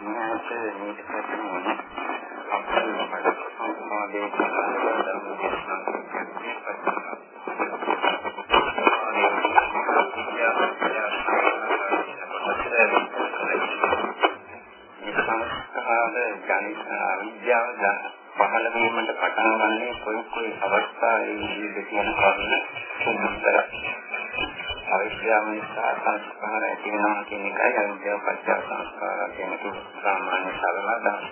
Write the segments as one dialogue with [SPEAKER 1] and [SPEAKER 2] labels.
[SPEAKER 1] මට මේක ප්‍රශ්නේ අපේ මඩ සම්මාදේ කරලා දේශනා සංස්කාර ගණිත විද්‍යාව පහළ වීමට පටන් ගන්නේ කොයි කොයි අවස්ථාවේදීද කියන කරුණ සම්බන්ධයි. අවිද්‍යාව නිසා සංස්කාර ඇති වෙනවා කියන එකයි අවිද්‍යාව පත්‍ය සංස්කාර කියන එක සාමාන්‍ය සරල අදහස.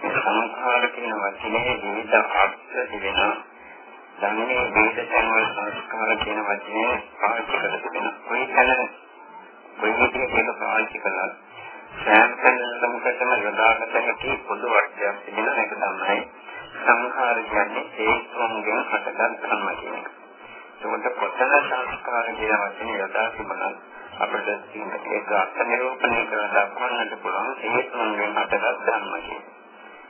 [SPEAKER 1] මේ සංස්කාර කියන වචනේ විවිධ අර්ථ තිබෙනවා. ධම්මේ වේද සංවර සංස්කාර කියන වචනේ පාවිච්චි කරලා තිබෙනවා. කොයි තැන කොයි විදිහකට පාවිච්චි කළා සෑම කෙනෙකුටම යොදාගත හැකි පොදු අර්ථයක් තිබෙන එක තමයි සංඛාර කියන්නේ හේතුන්ගෙන් හටගත් ධර්ම කියන එක. ඒකට කොතන සංස්කාර කියන වචනේ යොදා තිබුණා අපිට ඒක අර්ථ නිරූපණය කරලා දක්වන්නට පුළුවන් හේතුන්ගෙන් හටගත් ධර්ම කියන.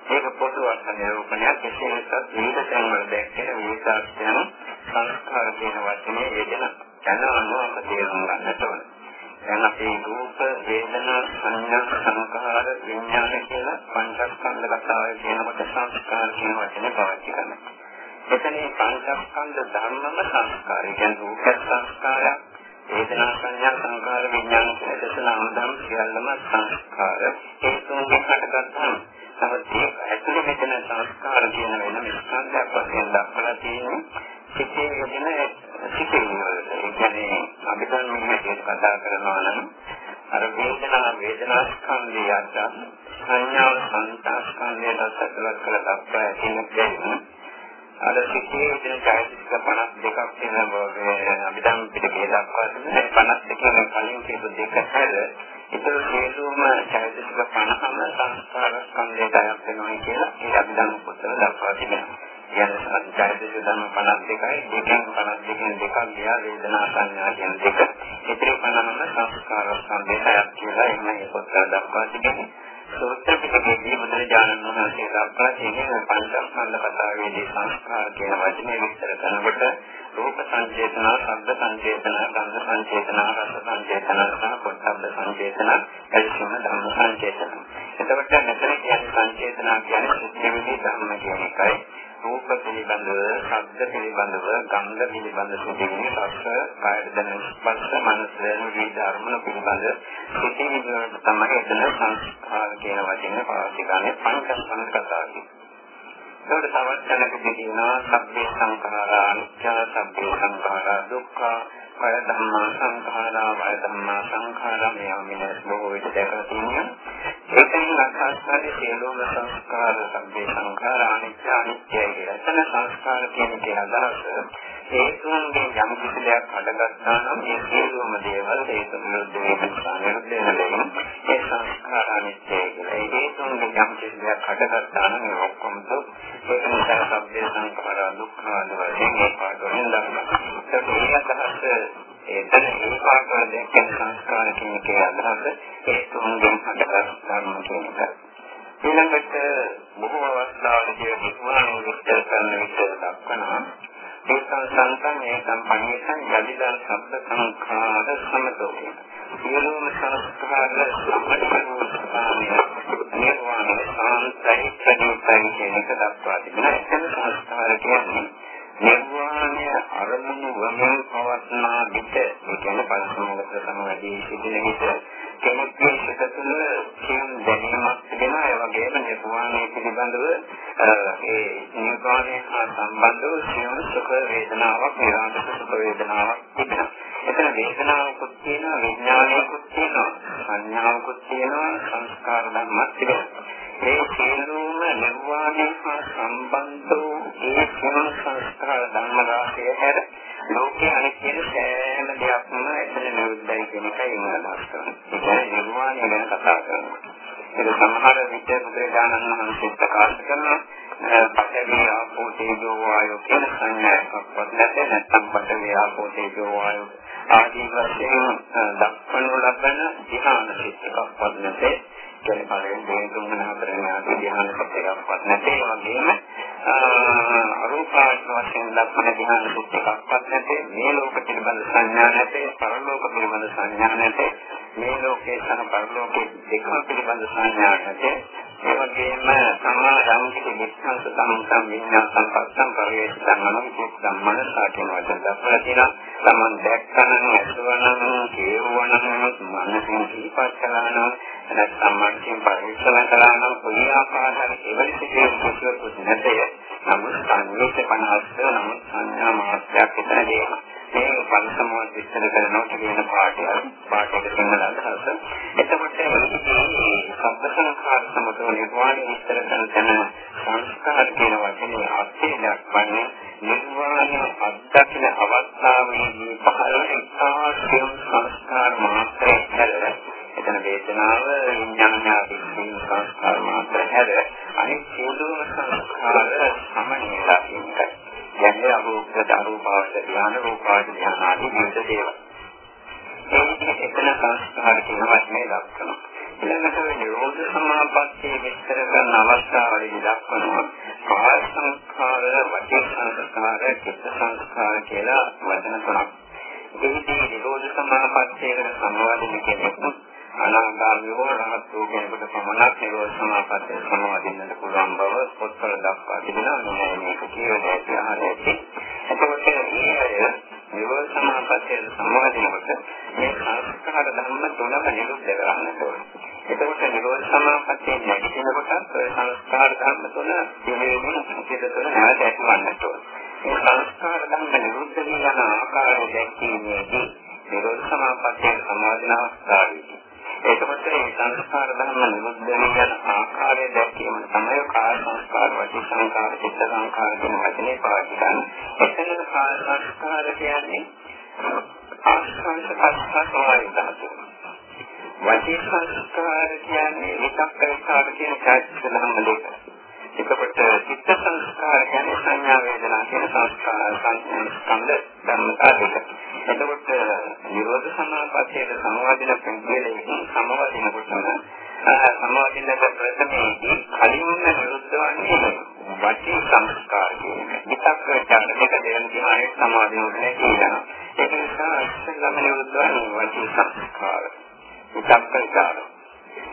[SPEAKER 1] ඒක පොදු අර්ථ නිරූපණයක් කෙසේ වෙතත් විවිධ තැන්වල දැක්කේ විවිධාර්ථයන් සංස්කාර කියන වචනේ යෙදෙන යන අනුව අප තේරුම් ගන්නට ඕනේ. දැන් අපේ රූප වේදනා සංඥා සංඛාර විඥාන කියලා පංචස්කන්ධ කතාවේ කියනකොට සංස්කාර කියන වචනේ පාවිච්චි කරනවා. එතන මේ පංචස්කන්ධ ධර්මම සංස්කාරය කියන්නේ රූප සංස්කාරයක් වේදනා සංඥා සංකාර විඥාන කියන දසන අනුදම් සියල්ලම සංස්කාර හේතුන්ගෙන් හටගත්තා. තමයි ඇතුළේ මෙතන සංස්කාර කියන වෙනම ස්කන්ධයක් වශයෙන් දක්වලා තියෙන්නේ සිතේ යෙදෙන සිතේ වලට. ඒ කියන්නේ අපි දැන් මේ කතා කරනවා නම් අර වේදනා වේදනා ස්කන්ධයට සංඥා සංස්කාර ස්කන්ධයට සැකලත් කළ දක්වා තියෙන අර සිිතේ තියෙන චෛතසික 52ක් තියෙන බව අපි දැන් පිටකේ දක්වා තිබෙනවා 52 කලින් කියපු දෙක හැර ඒතර හේතුම චෛතසික 50ම සංස්කාර ස්කන්ධයට අයත් වෙනවා කියලා ඒක අපි දැන් පොතේ දක්වා තිබෙනවා. කියන්නේ චෛතසික ධර්ම 52යි දෙකෙන් 52කින් දෙකක් ගියා වේදනා සංඥා කියන දෙක. ඉතින් 50ම සංස්කාර ස්කන්ධයට අයත් කියලා එන්නේ පොතේ දක්වා තිබෙනවා. සූත්‍ර පිටකයේ බුදුරජාණන් වහන්සේ දක්වා තියෙන පංචස්කන්ධ කතාවේදී සංස්කාර කියන වචනේ විස්තර කරනකොට රූප සංචේතන, ශබ්ද සංචේතන, ගන්ධ සංචේතන, රස සංචේතන, සහ පොට්ටබ්බ සංචේතන, එලිසම ධම්ම සංචේතන. එතකොට මෙතන කියන්නේ සංචේතන කියන්නේ සිත්විලි ධර්ම කියන එකයි. රූප පිළිබඳව, ශබ්ද පිළිබඳව, ගන්ධ පිළිබඳව සිටින්නේ රස, කායද දැනෙන ස්පර්ශ, මනස දැනෙන විවිධ අරමුණු පිළිබඳ සිටින විදිහට තමයි එතන සංස්කාර කියන වචනේ පාවිච්චි කරන්නේ පංචස්කන්ධ කතාවේ. ඒකට තවත් තැනකදී කියනවා සබ්බේ සංඛාරා අනිත්‍ය, සබ්බේ සංඛාරා දුක්ඛ, වය ධම්මා සංඛාරා, වය ධම්මා සංඛාරා මේවා මිනිස් බොහෝ විට දැකලා තියෙනවා. ඒකෙන් අර්ථාස්වාදී සියලුම සංස්කාර සම්පේ සංඛාර අනිත්‍ය අනිත්‍යයි කියලා. එතන සංස්කාර කියන කේ අදහස හේතුන්ගෙන් යම් කිසි දෙයක් හටගත්තා නම් ඒ සියලුම දේවල් හේතු විරුද්ධ වෙන නිසා නිරුද්ධ වෙනවා. ඒ සංස්කාර අනිත්‍යයි කියලා. ඒ හේතුන්ගෙන් යම් කිසි දෙයක් හටගත්තා නම් ඒ ඔක්කොම දුක්. ඒක නිසා සම්පේ සංඛාර දුක්ඛ වලින් ඒ පාඩුවෙන් දක්වනවා. ඒක අදහස එතන ඒකාකාර දැක්කෙන සංස්කාර කියන එකේ අදහස ඒ තුන්ගෙන් හටගත් ධර්ම කියන එක. ඊළඟට බොහෝ අවස්ථාවලදී විස්මාන විස්තර කරන විස්තර දක්වනවා. ඒකං සංකම් ඒකං පඤ්ඤේසං යදිදා සබ්බ සංඛාර සමතෝ. සියලුම සංස්කාර සම්පූර්ණ නිර්වාණය සාන්තයි ප්‍රණීතයි කියන එක දක්වා තිබෙනවා. එතන සංස්කාර කියන්නේ නිර්වාණය අරමුණු වමින් පවත්නා විට ඒ කියන්නේ පරිසමගත සමවැදී සිටින විට කෙනෙක්ගේ සිත තුළ සියුම් දැනීමක් තිබෙනවා. ඒ වගේම නිර්වාණය පිළිබඳව ඒ නිර්වාණය හා සම්බන්ධව සියුම් සුඛ වේදනාවක් නිරාමිත සුඛ වේදනාවක් තිබෙනවා. එතන වේදනාවකුත් තියෙනවා විඥානයකුත් තියෙනවා. සංඥාවකුත් තියෙනවා සංස්කාර ධර්මත් තිබෙනවා. ඒ සියලුම නිර්වාණය හා සම්බන්ධ වූ ඒ සියලු සංස්කාර ධර්ම රාශිය හැර ලෝකයේ අනිත් කියන සෑම දෙයක්ම එතන නිරුද්ධයි කියන එකයි මම අදහස් කරන්නේ. ඒ කියන්නේ නිර්වාණය ගැන කතා කරනවා. ඒක සමහර විට බුදුරජාණන් වහන්සේ ප්‍රකාශ කරනවා පඨවි ආපෝ තේජෝ වායෝ කියන සංඥාවක්වත් නැත්නම් නැත්නම් පඨවි ආපෝ තේජෝ වායෝ ආදී වශයෙන් දක්වනු ලබන ධ්‍යාන සිත්කක්වත් නැතේ. කියන පළවෙනි දෙවෙනි තුන්වෙනි හතරවෙනි ආදී ධ්‍යාන සත්‍යයක්වත් නැතේ. වගේම අරූපාවච වශයෙන් දක්වන ධ්‍යාන සුත් එකක්වත් නැතේ. මේ ලෝක පිළිබඳ සංඥා නැතේ. පරලෝක පිළිබඳ සංඥා නැතේ. මේ ලෝකේ සහ පරලෝකේ දෙකම පිළිබඳ සංඥා නැතේ. ඒ වගේම සමා යම් කිසි නිස්සංස සම්සම් විඤ්ඤාණ සම්පත්තම් පරිවේශ ධර්මනම් කිස් ධම්මන සාකේන වචන දක්වලා තියෙනවා. තමන් දැක්කනම් අසවනම් කියවනම් මනසින් දීපත් කළානම් නැත්නම් මනසින් පරිශ්‍රම කළානම් කොයි ආකාරයකට කෙවලි සිදුවෙන කිසිවකුත් නැතේ. නමුත් සංවේශ 50 නමුත් සංඥා මාත්‍රයක් විතර දෙනවා. මේ පරිසමවත් විස්තර කරනකොට කියන පාඩය පාඩයක සිංහල අදහස. එතකොට මේ සබ්බ සංඛාර සමතෝ නිර්වාණය විස්තර කරන තැන සංස්කාර කියන වචනේ අර්ථය දක්වන්නේ නිර්වාණය අත්දකින අවස්ථාවේදී පහළ එක්තාසියම් සංස්කාර මාත්‍රයක් හැර එතන වේදනාව විඥානාදී සංස්කාර මාත්‍ර හැර අනිත් සියලුම සංස්කාර සමනීලා කියනකයි. යන්නේ අරූපද අරූපාවච ධ්‍යාන රූපාවච ධ්‍යාන ආදී විවිධ දේවල්. ඒක එකන සංස්කාර කියන වචනේ දක්වනවා. ඊළඟට නිරෝධ සමාපත්තිය විස්තර කරන අවස්ථාවලදී දක්වනවා කාය සංස්කාර, වචී සංස්කාර, චිත්ත සංස්කාර කියලා වචන තුනක්. එහිදී නිරෝධ සමාපත්තියකට සමවදින කෙනෙක් අනාගාමී හෝ රහත් වූ කෙනෙකුට පමණක් නිරෝධ සමාපත්තිය සමවදින්නට පුළුවන් බව පොත්වල දක්වා තිබෙනවා. මේ මේක කියවලා තියෙනවා. එතකොට මේ අය නිරෝධ සමාපත්තියට සමවදිනකොට මේ සංස්කාර ධර්ම තුනම නිරුද්ධ කරන්නට ඕනේ. එතකොට නිරෝධ සමාපත්තිය නැතිවෙනකොට ඔය සංස්කාර ධර්ම තුන පිළිවෙලින් සිත තුළ නැවත ඇතිවන්නට ඕනේ. මේ සංස්කාර ධර්ම නිරුද්ධ වෙන ආකාරය දැක්වීමේදී නිරෝධ සමාපත්තිය සමාධින අවස්ථාවේදී එතකොට මේ සංස්කාර ධර්ම නිරුද්ධ වෙන ආකාරය දැකීම තමයි කාය සංස්කාර, වචී සංස්කාර, චිත්ත සංස්කාර කියන වචනේ පාවිච්චි කරන්නේ. එතන කාය සංස්කාර කියන්නේ ආස්වාද පස්සාවයි ධාතු. වචී සංස්කාර කියන්නේ විතක්ක සංස්කාර කියන කායික ධර්ම දෙක. එතකොට චිත්ත සංස්කාර කියන්නේ සංඥා වේදනා කියන සංස්කාර සංස්කන්ධ ධර්මතා දෙක. එතකොට නිරෝධ සමාපත්තියේ සමවදින පිළිවෙලකින් සමවදිනකොටම සමවදිනක ප්‍රථමයේදී කලින්ම නිරුද්ධ වන්නේ වචී සංස්කාර කියන විතක් විචාර දෙක දෙන දිහායේ සමාදිනුනේ කියනවා. ඒක නිසා ඉස්සෙල්ලාම නිරුද්ධ වන්නේ වචී සංස්කාර. විතක් විචාර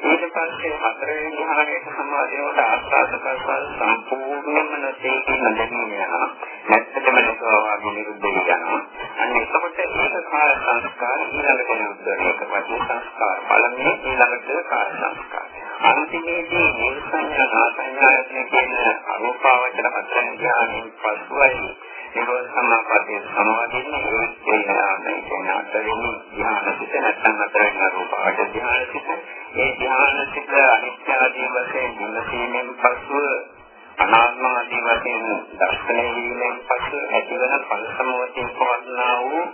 [SPEAKER 1] ඊට පස්සේ හතරවෙනි ධ්‍යානයට සමාදිනකොට ආස්වාද ප්‍රසවාස සම්පූර්ණයෙන්ම නැtei නැදෙන්නේ යනවා. නැත්තටම නසවාගේ නිරුද්ධ වෙනවා. අන්න එතකොට ඒක කාය සංස්කාර ඊළඟට නිරුද්ධ වෙන එක පස්සේ සංස්කාර බලන්නේ ඊළඟට කාය සංස්කාර. අන්තිමේදී නිර්සංඥා නාසඤ්ඤායතන කියන අරූපාවචර හතරෙන් ධ්‍යානෙන් පසුයි නිරෝධ සමාපත්තිය සමාදින්නේ ඒ ඥානය කියන අතරින් ධ්‍යාන සිත නැත්නම් අතරින් රූපාවචර ධ්‍යාන සිත ඒ ධ්‍යාන සිත අනිත්‍ය ආදී වශයෙන් විමසීමෙන් පසුව අනාත්ම ආදී වශයෙන් දර්ශනය වීමෙන් පසු ඇතිවන ඵල සමවතින් පවත්නා වූ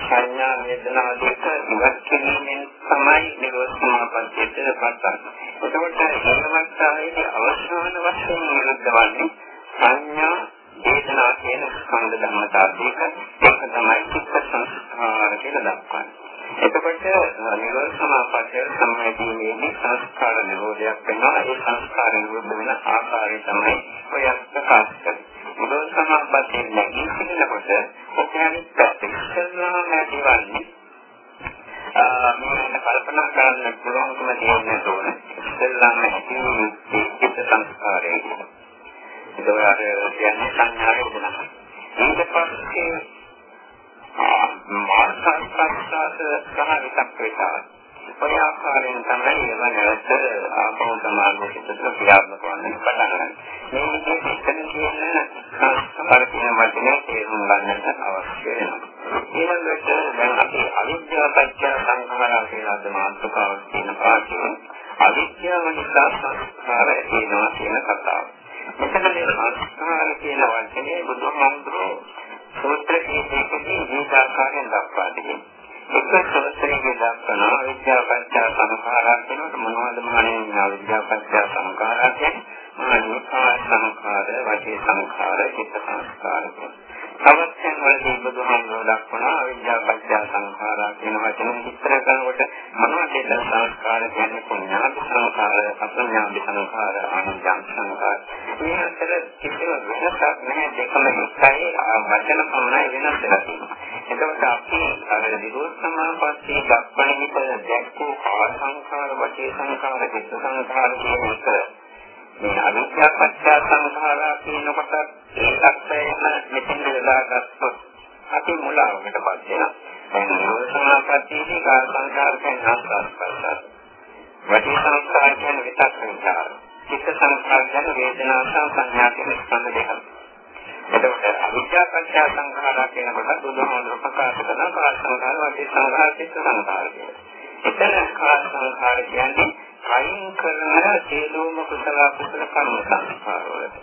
[SPEAKER 1] සංඥා වේදනා දෙක ඉවත් කිරීමෙන් තමයි නිරෝධ සමාපත්තියට පත්වන්නේ. එතකොට මේ අවස්ථාවේදී අවසාන වශයෙන් නිරුද්ධ වන්නේ සංඥා වේදනා කියන ස්කන්ධ ධර්මතා දෙක ඒක තමයි චිත්ත සංස්කාර කියලා දක්වන්නේ. එතකොට නිරෝධ සමාපත්තිය සම්මතීමේදී සංස්කාර නිරෝධයක් වෙනවා. ඒ සංස්කාර නිරෝධ වෙන ආකාරය තමයි ඔය ප්‍රකාශ කරන්නේ. නිරෝධ සමාපත්තිය නැගී සිටිනකොට ඔකයන්ට ඉස්සෙල්ලාම ඇතිවන්නේ මේක කල්පනා කරන්න පුළුවන්කම තියෙන තෝරන ඉස්සෙල්ලාම ඇති චිත්ත සංස්කාරය. ඒක ඔයාලට කියන්නේ සංඥා වේදනා. ඊට පස්සේ මාර්ගසංස්කාරස සහ විතක් වේදනා. ඔය ආකාරයෙන් තමයි එවනට ආපහු සමාධියට ක්‍රියාත්මක වන්නේ පටන් ගන්න. මේ විදිහට ඉතින් කියන සංස්කාර කියන වචනේ තේරුම් ගන්නට අවශ්‍ය වෙනවා. ඊළඟට දැන් අපි අවිද්‍යාව පත්‍ය සංඛාරා කියලා මාතෘකාව කියන පාඩේ අවිද්‍යාව නිසා සංස්කාර එනවා කියන කතාව. මෙතන මේ සංස්කාර කියන වචනේ බුදුහාමුදුරුවෝ සූත්‍ර කීපයකදී විචාරකාරයෙන් දක්වා තිබෙනවා. එක සූත්‍රයක දක්වන විද්‍යාපත්‍ය සංඛාරා කියනකොට මොනවද මහණෙනි විද්‍යාපත්‍ය සංඛාරා කියන්නේ? මානසික සංඛාර, වචී සංඛාර, චිත්ත සංස්කාර තවත් තැන්වලදී බුදුහාමුදුරුවෝ දක්වන විද්‍යාපත්‍ය සංඛාරා කියන වචන විස්තර කරනකොට මොනවද එතන සංස්කාර කියන්නේ පුඤ්ඤාභි සංස්කාර, අපුඤ්ඤාභි සංස්කාර, ආනන්ද සංස්කාර. මේ අතර කිසිම වෙනසක් නැහැ දෙකම එකයි වචන පමණයි වෙනස් වෙලා තියෙන්නේ. එතකොට අපි අර විරෝධ සමාපatti දක්වන විට දැක්කෝ ආ සංස්කාර, වචේ සංස්කාර, චිත්ත සංස්කාර කියන එක මේ අවිද්‍යා පත්‍ය සංඛාරා කියනකොට ඒකත් මෙතෙන් දාගත්තොත් අපි මුලාවකටපත් වෙනවා. දැන් නිරෝධනාපත්තීදී කාය සංඛාර කියන ආස්වාස්පස්සත්. වචී සංස්කාර කියන විතක් සංඛාර. චිත්ත සංස්කාර කියන වේදනා සංඥා කියන ස්කන්ධ දෙක. එතකොට අවිද්‍යා පත්‍ය සංඛාරා කියනකොට බුදුහාමුදුරුවෝ ප්‍රකාශ කරන කාය සංඛාර, වචී සංඛාර, චිත්ත සංඛාර කියන. එතන කාය සංඛාර කියන්නේ කයින් කරන සියලුම කුසල කුසල කර්ම සංස්කාර වලට.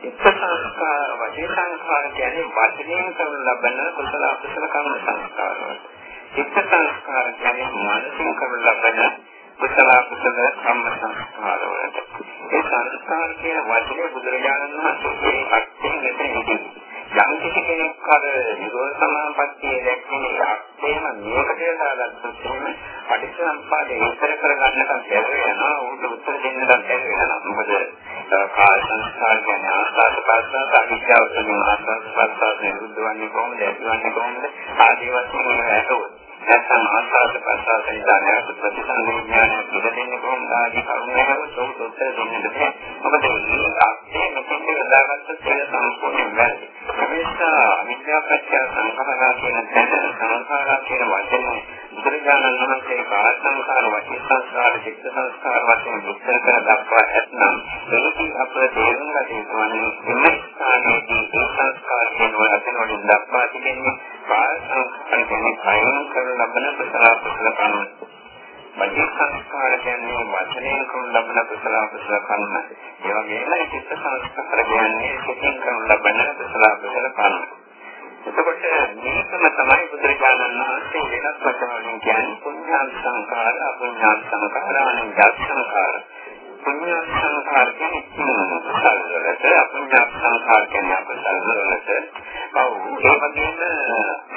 [SPEAKER 1] චිත්ත සංස්කාර වචේ සංස්කාර කියන්නේ වචනයෙන් කරන ලබන කුසල අකුසල කර්ම සංස්කාර වලට. චිත්ත සංස්කාර කියන්නේ මානසික කරන ලබන කුසල අකුසල කර්ම සංස්කාර වලට. ඒ සංස්කාර කියන වචනේ බුදුරජාණන් වහන්සේ අත්යෙන් මෙතන යම් කිසි කෙනෙක් අර නිරෝධ සමාපත්තිය දැක්කේ අත්‍යම මේකට දාගත්තොත් එහෙම පටිච්චසමුප්පාදේ විස්තර කරගන්නකම් බැහැ වෙනවා උන්ට උත්තර දෙන්නකම් බැහැ වෙනවා. මොකද කාය සංස්කාර කියන්නේ ආස්වාද ප්‍රසආස අවිද්‍යාව කියන ආස්වාද ප්‍රසආස නිරුද්ධ වන්නේ කොහොමද ඇතිවන්නේ කොහොමද? ආදී වශයෙන් ඇතොත්. නැත්නම් ආස්වාද ප්‍රසආස නිසා නැවත ප්‍රතිසංවේඥාන පිළිදෙන්නේ කොහොමද? ආදී කරුණාවල උත්තර දෙන්නට බැහැ. මොකද මේ අත්‍යම මෙතෙන් දාගත්තොත් ඒක සම්පූර්ණයෙන් වැරදි. නිසා විද්‍යාපත්‍ය සංඛාරා කියන තැන සංඛාරා කියන වචනේ බුදුරජාණන් වහන්සේ කාය සංඛාර වචී සංස්කාර චිත්ත සංස්කාර වශයෙන් විස්තර කර දක්වා ඇතනම් ඒකී අප තේරුම් ගත යුතු වන්නේ එම ස්ථානයේදී ඒ සංස්කාර කියන වචන වලින් දක්වා තිබෙන්නේ කාය සංස්කාර කියන්නේ කයින් කරන ලබන ප්‍රසාර කුසල කර්ම වචී සංස්කාර කියන්නේ වචනයෙන් කරන ලබන ප්‍රසාර කුසල කර්ම ඒ වගේම චිත්ත සංස්කාර කියන්නේ සිතින් කරන ලබන ප්‍රසාර කුසල කර්ම එතකොට මේකම තමයි බුදුරජාණන් වහන්සේ වෙනස් වචන වලින් කියන්නේ පුඤ්ඤාන් සංඛාර, අපුඤ්ඤාන් සංඛාර, අනිත්‍ය සංඛාර. පුඤ්ඤාන් සංඛාර කියන්නේ කුසල වලට, අපුඤ්ඤාන් සංඛාර කියන්නේ අකුසල වලට. ඔව් ඒ වගේම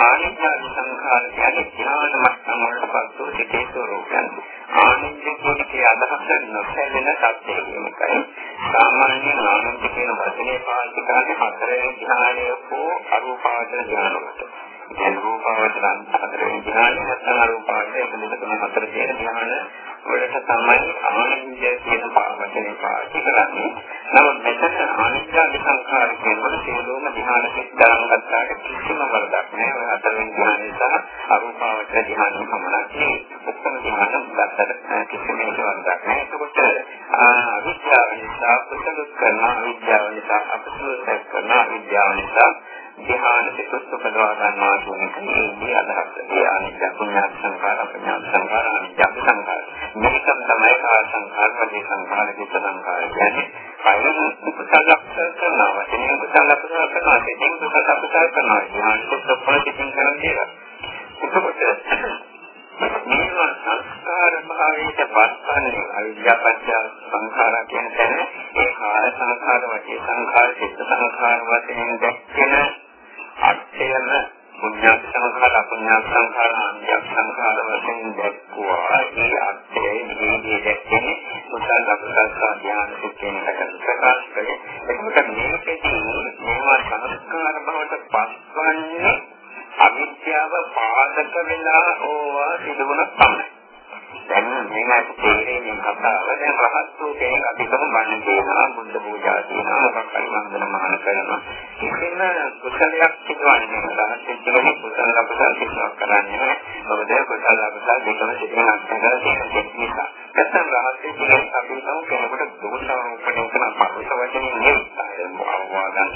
[SPEAKER 1] ආනිත්‍ය සංඛාර කියන්නේ ඥාන මට්ටම වලට පස්සෝ සිටේ ස්වરૂපයන්. ආනිත්‍ය කියන්නේ අදහස නොසැලෙන සත්‍යය කියන එකයි. සාමාන්‍ය ආනන්ද කියන වචනේ පාවිච්චි කරන්නේ හතරේ ධ්‍යානය හෝ අරූපාවචර ධ්‍යානවලට. දැන් රූපාවචර හතරේ ධ්‍යානය නැත්නම් අරූපාවචර එක දෙක තුන හතර කියන ධ්‍යාන වලට තමයි ආනන්ද කියන වචනේ පාවිච්චි කරන්නේ. නමුත් මෙතන ආනිත්‍ය සංඛාර කියනකොට සියලුම ධ්‍යාන සිද්ධාන් ගන්නාට කිසිම වරදක් නැහැ. ඔය හතරෙන් ධ්‍යානය සහ අරූපාවචර ධ්‍යාන පමණක් නෙවෙයි. ඔක්කොම ධ්‍යාන ගන්නට කිසිම වරදක් නැහැ. එතකොට අවිද්‍යාව නිසා කුසල කරන විද්‍යාව නිසා අකුසල කරන විද්‍යාව නිසා ධ්‍යාන සිකුත් උපදවා ගන්නවා කියන එක මේ අදහස. ඒ අනිත්‍ය පුඤ්ඤ සංඛාර පුඤ්ඤ සංඛාර අනිත්‍ය සංඛාර. මේකම තමයි කාය සංඛාර වගේ සංඛාර චිත්ත සංඛාර කියන්නේ. කයන කුසලක් කරනවා වචනේ කුසලක් කරනවා සිතින් කුසලක් කරනවා ධ්‍යාන සිකුත් උපදින් කරන දේවල්. එතකොට මේවා සංස්කාර භාවයට පත්වන්නේ අවිද්‍යාපත්‍ය සංඛාර කියන තැන ඒ කාය සංඛාර වචේ සංඛාර චිත්ත සංඛාර වශයෙන් දැක්කෙන අත්‍යම පුඤ්ඤ සංඛාර අපුඤ්ඤ සංඛාර අන්‍ය සංඛාර වශයෙන් දැක්කුවා ඒ අත්‍යයේ නිදී දැක්කෙන කුසල අකුසල ඥාන සිත්යෙන් ප්‍රකාශ කළේ එතකොට මේකදී මේවා සංස්කාර භාවයට පත්වන්නේ අවිද්‍යාව පාදක වෙලා ඕවා සිදුවුණත් පමණයි. දැන් මේකට තේරෙන්නේ කතාව. දැන් රහත් වූ කෙනෙක් අපි කොහොමද කියනවා බුද්ධ පූජා කරනවා මොකක් හරි මන්දන මහාන කරනවා. කිසිම කුසලයක් සිදුවන්නේ නැහැ. රහත් වෙච්ච කුසල අපසල් සිදුවක් කරන්නේ මොකද කුසල අපසල් දෙකම සිදුවන අත්දැකලා තියෙන නිසා. නැත්නම් රහත් වෙච්ච අපි හිතමු කෙනෙකුට දෝෂාරෝපණය කරන පරිස වචනේ නෙවෙයි අවවාදන්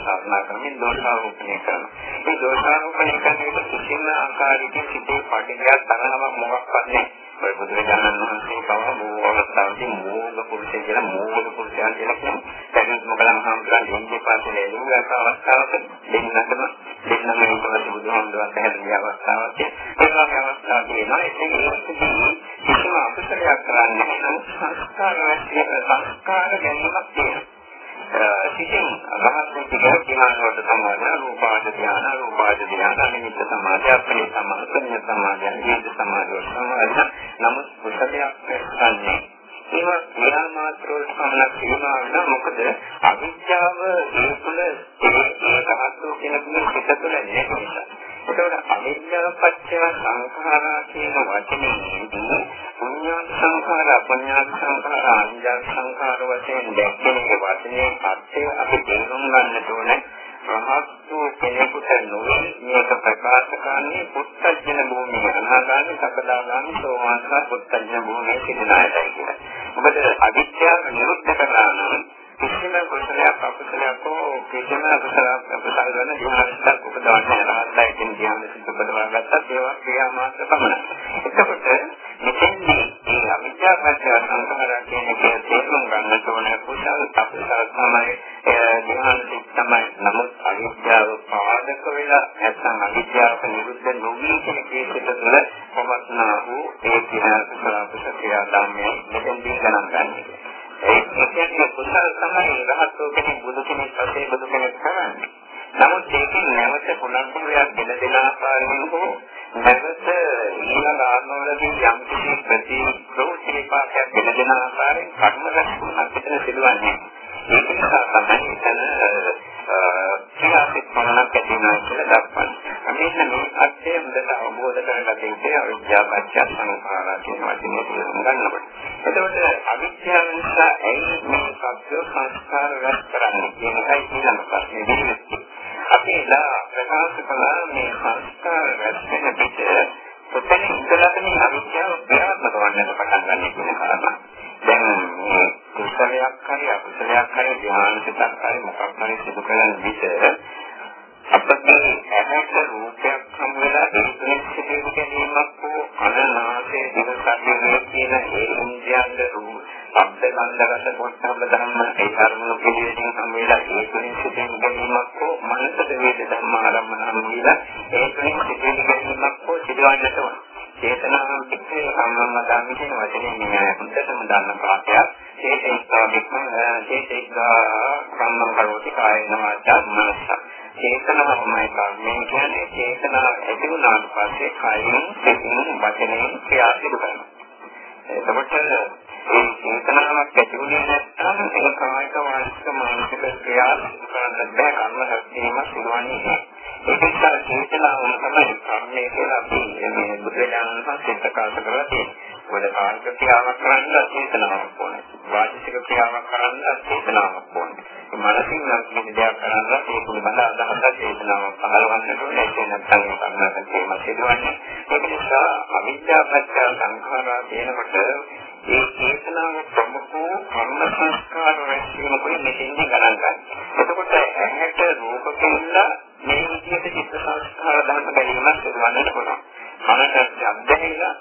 [SPEAKER 1] සාධනා කරමින් දෝෂාරෝපණය කරනවා මේ දෝෂාරෝපණය කරන කිසිම ආකාරයකින් සිටේ පඩියක් තරහවක් මොකක්වත් නැහැ ඔය බුදුරජාණන් වහන්සේ පවා බොහෝ අවස්ථාවලදී මෝග පුරුෂය කියලා මෝග පුරුෂයන් කියලා කියනවා. දැන් මොකලම් හම්බුරන් ඉන්නේ පාසලේ ලුගත අවස්ථාවක දෙන්නටම දෙන්නම ඒකවත් බුදුහාමුදුරුවෝ පැහැදිලි අවස්ථාවක්. ඒ වගේ අවස්ථාවක් තියෙනවා. ඒකෙදී කිසිම අපසරයක් කරන්නේ නැහැ. සංස්කාර සංස්කාර ගැනීමක් තියෙනවා. සිතින් රහත් වෙච්ච ධ්‍යාන වලට සමාදන් රූපාද ධ්‍යාන රූපාද ධ්‍යාන නිමිත්ත සමාධි අපේ සමාධි සමාධි නිමිත්ත සමාධි සමාධි නමුත් කුසලයක් නැත්නම් ඒවා ක්‍රියාමාත්‍රවල පමණක් සීමා වෙනවා මොකද? අවිද්‍යාව ඒ තුළ ඒ රහස්ව කියන පිට තුළ නැති නිසා. ඒකෝට අවිද්‍යාව පත්‍ය සංඛාරා කියන වචනේදී පුඤ්ඤාත් සංඛාර අපඤ්ඤාත් සංඛාර අඤ්ඤාත් සංඛාර වශයෙන් දැක්කේ වචනේ අර්ථය අපි තේරුම් ගන්නට ඕනේ. රහත් වූ කෙනෙකුට නොවේ මේක ප්‍රකාශ කරන්නේ පුත්තජන භූමිය අනාගාමී සකදාගාමී සෝවාන්සා පුත්තජන භූමියේ සිටින අයයි කියලා. මොකද අවිද්‍යාව නිරුද්ධ කරනවා නම් කිසිම කුසලයක් අකුසලයක් හෝ කිසිම කුසලයක් අකුසල වෙන ධ්‍යානයක් උපදවන්නේ නැහැ. රහත්යි කියන ධ්‍යාන සිත් උපදවා ගත්තත් ඒවා ක්‍රියා මාත්‍ර පමණයි. එතකොට මෙතෙන්දී මේ අවිද්‍යාව පත්‍ය සංඛාරය කියන එක තේරුම් ගන්න ඕනේ කුසල අකුසල තමයි ධ්‍යාන සිත් තමයි. නමුත් අවිද්‍යාව පාදක වෙලා නැත්නම් අවිද්‍යාව නිරුද්ධ නොවී කියන කේසිත තුළ පවත්නා වූ ඒ කියන කුසල අකුසල ක්‍රියා ධර්මයේ මෙතෙන්දී ගණන් ගන්න. ඒ කියන්නේ කුසල තමයි රහතෝ කෙනෙක් බුදු කෙනෙක් පස්සේ බුදු කෙනෙක් කරන්නේ. නමුත් ඒකෙන් නැවත පුනර්පුරයක් දෙන දෙන ආකාරයෙන් හෝ නැවත ඊළඟ ආත්මවලදී යම් කිසි ප්‍රති ප්‍රෝත්සාහයක් දෙන දෙන ආකාරයෙන් කර්ම රැස්වීමක් පිටන සිදුවන්නේ. ඒක නිසා තමයි එතන ක්‍රියාසිත මනක් ඇති වෙනවා කියලා දක්වන්නේ. මෙන්න මේ අත්‍යය හොඳට අවබෝධ කරගන්න ඉන්නේ අවිද්‍යාවච්ඡ සංඛාරා කියන වචනේ තේරුම් ගන්නකොට. එතකොට අවිද්‍යාව නිසා ඇයි මේ සත්‍ය සංස්කාර රැස් කරන්නේ කියන එකයි ඊළඟ ප්‍රශ්නේ දෙන්නේ. අපි එදා ප්‍රකාශ කළා මේ සංස්කාර රැස් වෙන පිට කොතන ඉඳලාද මේ අවිද්‍යාව ක්‍රියාත්මක වන්නට පටන් ගන්න කියන කාරණා. දැන් මේ කුසලයක් හරි අකුසලයක් හරි ධ්‍යාන සිතක් හරි මොකක් හරි සිදු කරන විට අපගේ ඇහැට රූපයක් හම් වෙලා ඒ තුලින් සිදුවු ගැනීමක් හෝ අනනාසේ දිවසන්නේ කියන ඒ ඉන්ද්‍රියන්ද රූප ශබ්ද ගන්ධ රස පොට්ටබ්බ ධර්ම ඒ කර්මණු පිළිවෙලින් හම් වෙලා ඒ තුලින් සිදුවු ගැනීමක් හෝ මනසට වේද ධර්ම ආරම්භන හම් වෙලා ඒ තුලින් සිදුවු ගැනීමක් හෝ සිදුවන්නට ඕන චේතනාව පිටේ සම්මම ධර්ම කියන වචනේ මේ හොඳටම දන්න පාඩයක්. චේතේස්සා වික්ම චේතේස්සා සම්මම කරෝති කායන වාචා මනස. චේතනාවමයි කර්මය කියන්නේ චේතනාව ඇති වුණාට පස්සේ කායින් සිතින් වචනේ ක්‍රියා සිදු කරනවා. එතකොට මේ චේතනාවක් ඇති වුණේ නැත්නම් ඒ කායික වාචික මානසික ක්‍රියා සිදු කරන්න බැහැ කර්ම හැක්කීම සිදුවන්නේ නැහැ. ඒක නිසා චේතනාවම තමයි කර්මය කියලා අපි මේ බුදුරජාණන් වහන්සේ ප්‍රකාශ කරලා තියෙන්නේ. මොකද කායික ක්‍රියාවක් කරන්න චේතනාවක් ඕනේ. වාචික ක්‍රියාවක් කරන්න චේතනාවක් ඕනේ. මනසින් නම් කිසි දෙයක් කරන්න ඒ පිළිබඳ අදහසක් චේතනාවක් පහළවන්නට ඕනේ. ඒක නැත්නම් කර්මයන් තේම සිදුවන්නේ. ඒක නිසා අවිද්‍යාපත්‍ය සංඛාරා කියනකොට ඒ චේතනාව ප්‍රමුඛ කර්ම සංස්කාර රැස්වීම කොට මෙතෙන්දි ගණන් ගන්න. එතකොට ඇහැට රූප කියලා මේ විදිහට චිත්ත සංස්කාර ධර්ම ගැනීමක් සිදුවන්නට පුළුවන්. මනස ශබ්දහිලා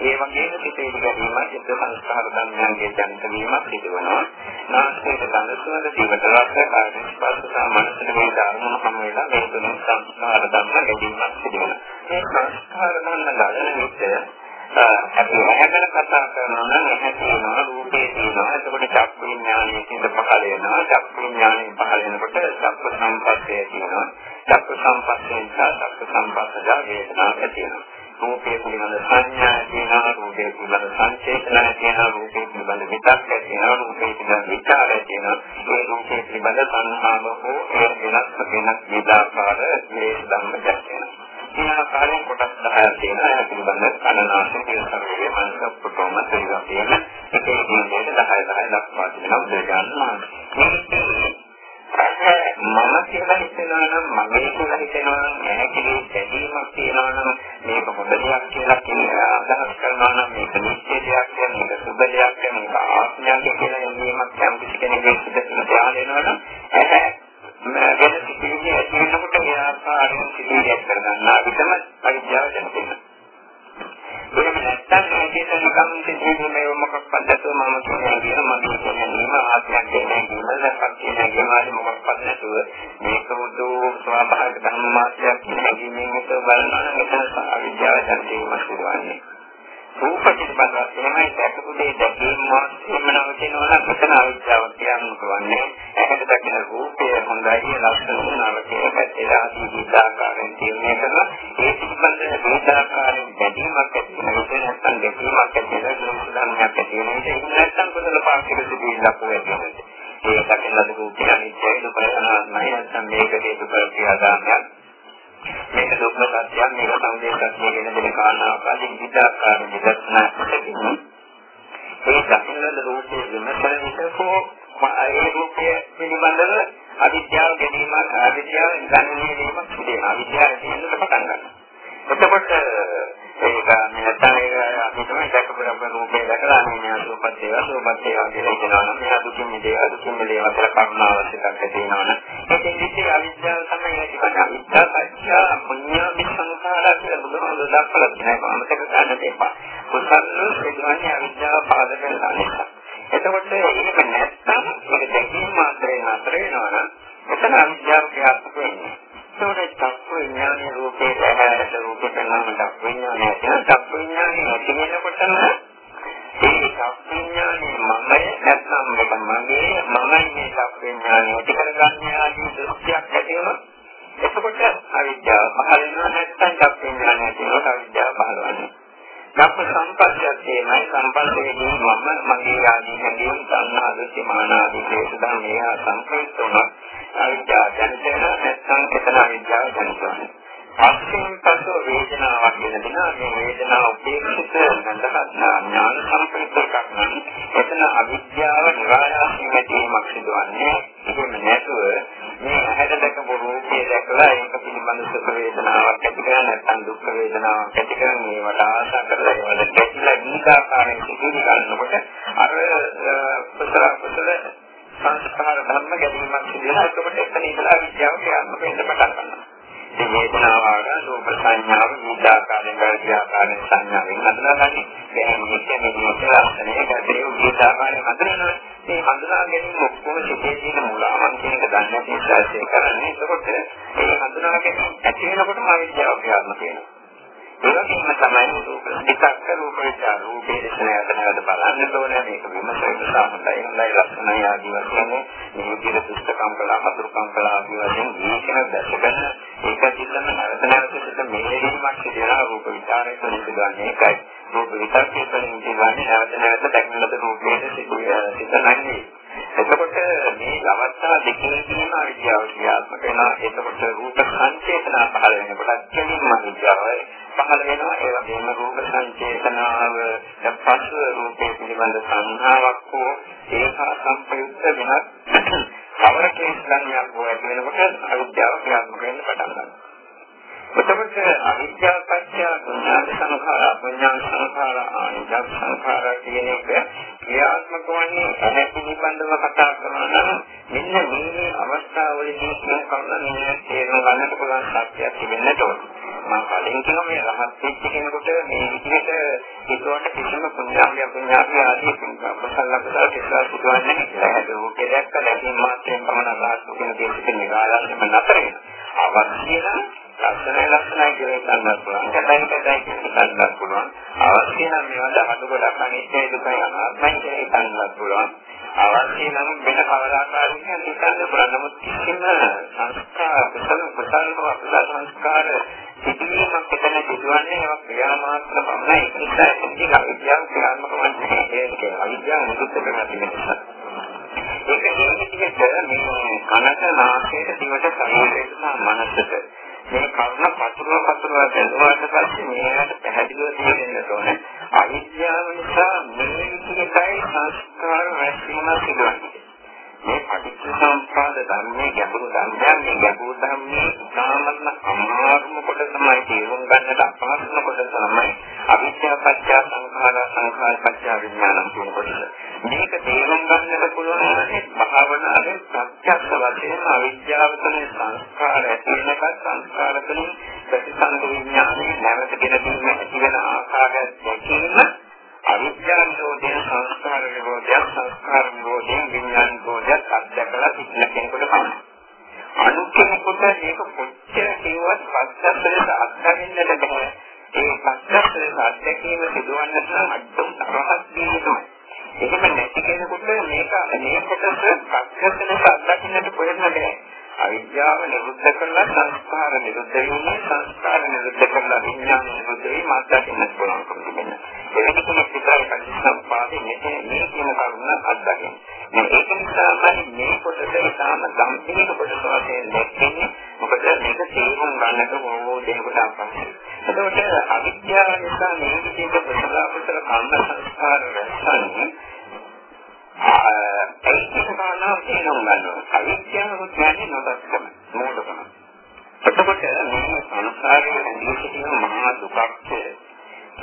[SPEAKER 1] ඒ වගේම සිතේ ගැනීම චිත්ත සංස්කාර ධර්මයන්ගේ ජනිත වීමක් සිදුවනවා. නාස්තික සංස්කාර දිවට රස කාය ස්පර්ශ සාමනසට මේ ධර්ම සම වේලා මේ තුන සංස්කාර ධර්ම ගැනීමක් සිදුවනවා. මේ සංස්කාර ධර්ම ගණන විට අපි හැමදෙම කතා කරනවා නම් ඇහැ තියෙනවා රූපේ තියෙනවා එතකොට චක්ක විඥානයේ තියෙන පහළ වෙනවා චක්ක විඥානයේ පහළ වෙනකොට චක්ක සම්පස්සේ තියෙනවා චක්ක සම්පස්සේ නිසා චක්ක සම්පස්සජා වේදනාවක් ඇති වෙනවා රූපේ පිළිබඳ සංඥා තියෙනවා රූපේ පිළිබඳ සංචේතන තියෙනවා රූපේ පිළිබඳ විතක් තියෙනවා රූපේ පිළිබඳ විචාරය තියෙනවා ඒ රූපේ පිළිබඳ සංහාව හෝ ඒ වෙනස් වෙනස් විදාකාර මේ ධම්ම දැක්වෙනවා කියන ආකාරයෙන් කොටස් 10ක් තියෙනවා. ඒක පිළිබඳව කනනාශය කියන ශරීරයේ මනස පුතෝම තේරුම් තියෙන එක. එක විදිහට 10 10 දක්වා තියෙනවා. උදේගන්න මම කියලා හිතනවා නම් මගේ කියලා හිතනවා නම් ඇහැකිලි දැනීමක් තියෙනවා නම් මේක හොඳ දෙයක් කියලා කියන අදහස් කරනවා නම් මේක නිත්‍ය දෙයක් කියන මේක සුබ දෙයක් කියන මේක ආත්මයක් කියලා යන්නීමක් යම් කිසි කෙනෙකුගේ සිතට ධ්‍යාන වෙනවා නම් ඇහැ වෙන සිතිවිලි ඇති වෙනකොට ඒ ආකාරයෙන් සිතිවිලි ඇති කරගන්නා විතම අවිද්‍යාව දැනෙනවා. එහෙම නැත්නම් මේකේ නිකම් සිතිවිලි මේ මොකක්වත් නැතුව මම කියන්නේ කියන මගේ කියන්නේ ආත්මයක් කියන්නේ නැත්නම් කියන්නේ මොකක්වත් නැතුව මේක මුදු ස්වභාවික ධර්මමාත්‍යක් කියන හැඟීමෙන් එක බලනවා නම් එතන අවිද්‍යාව දැනෙන්න පුළුවන්. රූප පිළිබඳව එහෙමයි දැකපු දේ දැකීම එහෙම නවතිනවා නම් මෙතන අවිද්‍යාවක් කියන්න පුළුවන්නේ. ඒකට දකින රූපය හොඳයි ලක්ෂණ නවතින පැත්තලා දීදාකාරයෙන් තීරණය කරලා ඒ පිළිබඳ දීදාකාරයෙන් බැඳීමක් ඇති වෙන විදිහ නැත්නම් දෙකීමක් ඇති ඥානයක් ඇති වෙන විට ඒක නැත්තම් කුසල පාක්ෂික සිදුවිල්ලක් වෙන්නේ. ඒ දකින්නද රූපය අනිත්‍යයි දුක අනාත්මයි නැත්නම් මේක හේතු කර ක්‍රියාදාමයක්. මේක දුක්ඛ සත්‍යයක් මේක සංදේ සත්‍ය කියන දෙක කාරණාවක් අදින් විචාරකාර විදර්ශනා කරගන්න. ඒ දකින්නද රූපය විමසන විටකෝ ඒ රූපය පිළිබඳව අවිද්‍යාව ගැනීමක් අවිද්‍යාව ගන්නේ වීමක් සිදු වෙනවා. අවිද්‍යාව තියෙනකොට පටන් ගන්නවා. එතකොට ඒක නැත්නම් ඒක අපි තමයි දැකපු රූපේ දැකලා අනේ අසුපත් ඒවා සුපත් ඒවා කියලා කියනවා නම් මෙයා දුකින් මිදේ දුකින් මිදේ අතර කරුණාව සිතක් තියෙනවා නම් ඒකෙන් විශ්ේ අවිද්‍යාව තමයි ඇති කරන්නේ අවිද්‍යාව පත්‍ය පුඤ්ඤ විසංඛාරා කියලා බුදුහාමුදුරුවෝ දක්වලා තියෙනවා මම ඒක ගන්න දෙපා කුසල සිදුවන්නේ අවිද්‍යාව පාදක වෙන නිසා එතකොට ඒක නැත්තම් සංඥාවෙන් හඳුනාගන්නේ. මේ නිත්‍ය නිත්‍ය ලක්ෂණය ගැටේ විචාකාරයෙන් හඳුනනවා. මේ හඳුනා ගැනීම ඔක්කොම සිිතේ තියෙන මුලාවන් කියන එක දන්නේ නැති නිසා කරන්නේ. එතකොට මේ හඳුනා ගැනීම ඇති වෙනකොටම විද්‍යාව ක්‍රියාත්මක වෙනවා. ඒ වගේම තමයි රූප විචක්ක රූප විචාර රූපේ දේශනාවට නැවත බලන්න ඕනේ මේක විමසෙන්න සාහොඳයි හොඳයි ලක්ෂණයි ආදී වශයෙන් මේ විදිහට පුස්තකම් කළා මතුරුකම් කළා ආදී වශයෙන් දීකන දැසගෙන ඒක දිල්ලම නැවත නැවත සිත මෙහෙයීමක් සිදුවන රූප විචාරයේ ප්‍රතිගන්නේ ඒකයි රූප විචක්කේ ප්‍රතිගන්නේ නැවත නැවත දැක්නලද රූපයේ සිත නැන්නේ එතකොට මේ අවස්ථා දෙකේදීම විද්‍යාව ක්‍රියාත්මක වෙනවා. එතකොට රූප සංචේතන පහළ වෙනකොට කෙලින්ම විද්‍යාවයි පහළ වෙනවා. ඒ වගේම රූප සංචේතනාව පසු රූපේ පිළිබඳ සංහාවක් හෝ ඒක සම්ප්‍රයුක්ත වෙනත් අවර කේස් ගන්නයක් හෝ ඇති වෙනකොට අවිද්‍යාව ක්‍රියාත්මක වෙන්න පටන් ගන්නවා. එතකොට අවිද්‍යාව පත්‍ය පුඤ්ඤාන සංඛාර පුඤ්ඤාන සංඛාර ආනිජ සංඛාර කියන එක ක්‍රියාත්මක වන්නේ ඇහැ පිළිබඳව කතා කරනවා නම් මෙන්න මේ අවස්ථාවලදී කියන කරුණ මේ තේරුම් ගන්නට පුළුවන් සත්‍යයක් තිබෙන්නට ඕන. මම කලින් කිව්වා මේ රහත් වෙච්ච කෙනෙකුට මේ විදිහට හිතවන්න කිසිම පුඤ්ඤාභිය පුඤ්ඤාභිය ආදී කුසල කුසල කිසිලා සිදුවන්නේ නැහැ. ඒක ඕකේ දැක්ක දැකීම මාත්‍රයෙන් පමණ රහත් වෙන දෙයක් නිරාලයම නතර වෙනවා. අවශ්‍ය නම් ලක්ෂණයි ලක්ෂණයි කියලා හිතන්නත් පුළුවන්. කටයි කටයි කියලා හිතන්නත් පුළුවන්. අවශ්‍ය නම් මේවා දහඩු ගොඩක් අනිත්‍යයි දුකයි අනාත්මයි කියලා හිතන්නත් පුළුවන්. අවශ්‍ය නම් වෙන කවදාකාරකින් හිතන්න පුළුවන්. නමුත් කිසිම සංස්කාර කුසල කුසල අකුසල සංස්කාර සිදුවීමක් එතන සිදුවන්නේ ඒවා ක්‍රියා මාත්‍ර පමණයි. ඒ නිසා ඉතින් අවිද්‍යාව ක්‍රියාත්මක වන්නේ ඒක අවිද්‍යාව මුදුත් කරන නිසා. ඒක මේ විදිහට මේ කනක නාසයට දිවට ශරීරයට සහ මනසට මේ කර්ම පතුරව පතුරව බැලුවාට පස්සේ මේකට පැහැදිලිව තේරෙන්න ඕනේ. අවිද්‍යාව නිසා මේ විදිහටයි සංස්කාර රැස්වීම සිදුවන්නේ. මේ පටිච්චසමුප්පාද ධර්මයේ ගැඹුරු ධර්මයන් මේ ගැඹුරු ධර්මයේ ඉතාමත්ම අමාරුම කොට තමයි තේරුම් ගන්නට අපහසුම කොට තමයි අවිද්‍යාව පත්‍ය සංඛාර සංඛාර පත්‍ය විඥාන කියන කොටස. මේක තේරුම් ගන්නට පුළුවන් භාවනාවේ ප්‍රත්‍යක්ෂ වශයෙන් අවිද්‍යාව තුළ සංස්කාර ඇති වෙනකත් සංස්කාර තුළින් ප්‍රතිසංග විඥානයේ නැවතගෙන දීම ඇති වෙන ආකාරය දැකීම අවිද්‍යා නිරෝධය සංස්කාර නිරෝධය සංස්කාර නිරෝධය විඥාන නිරෝධය අත්දැකලා සිටින කෙනෙකුට පමණයි. අනුකෙනෙකුට මේක කොච්චර කිව්වත් පස්සස්සලට අත්දකින්නට බෑ. ඒ පස්සස්සලට අත්දැකීම සිදුවන්නට නම් අඩුම රහස් දීතුමයි. එහෙම නැති කෙනෙකුට මේක මේ කොටස පස්සස්සලට අත්දකින්නට කොහෙත්ම බෑ. අවිද්‍යාව නිරුද්ධ කරලා සංස්කාර නිරුද්ධ වීම සංස්කාර නිරුද්ධ කරලා විඥාන නිරුද්ධ වීම අත්දකින්න පුළුවන්කම තිබෙනවා. එවැනි කෙනෙක් විතරයි පටිච්චසමුප්පාදේ මෙතන මේ කියන කරුණ අත්දකින්නේ. මේ ඒක නිසාමයි මේ කොටස ඉතාම ගම්භීර කොටස වශයෙන් දැක්කේ. මොකද මේක තේරුම් ගන්නට ඕනෝ දෙයකට අපහසුයි. එතකොට අවිද්‍යාව නිසා මේ විදිහට ප්‍රසල අපසල කර්ම සංස්කාර රැස්වන්නේ ඒක කාරණා තේරුම් ගන්නවා. අවිද්‍යාව කියන්නේ නොදක්කම, මෝඩකම. එතකොට මේ සංසාරයේ ඇදී සිටින මහා දුකක්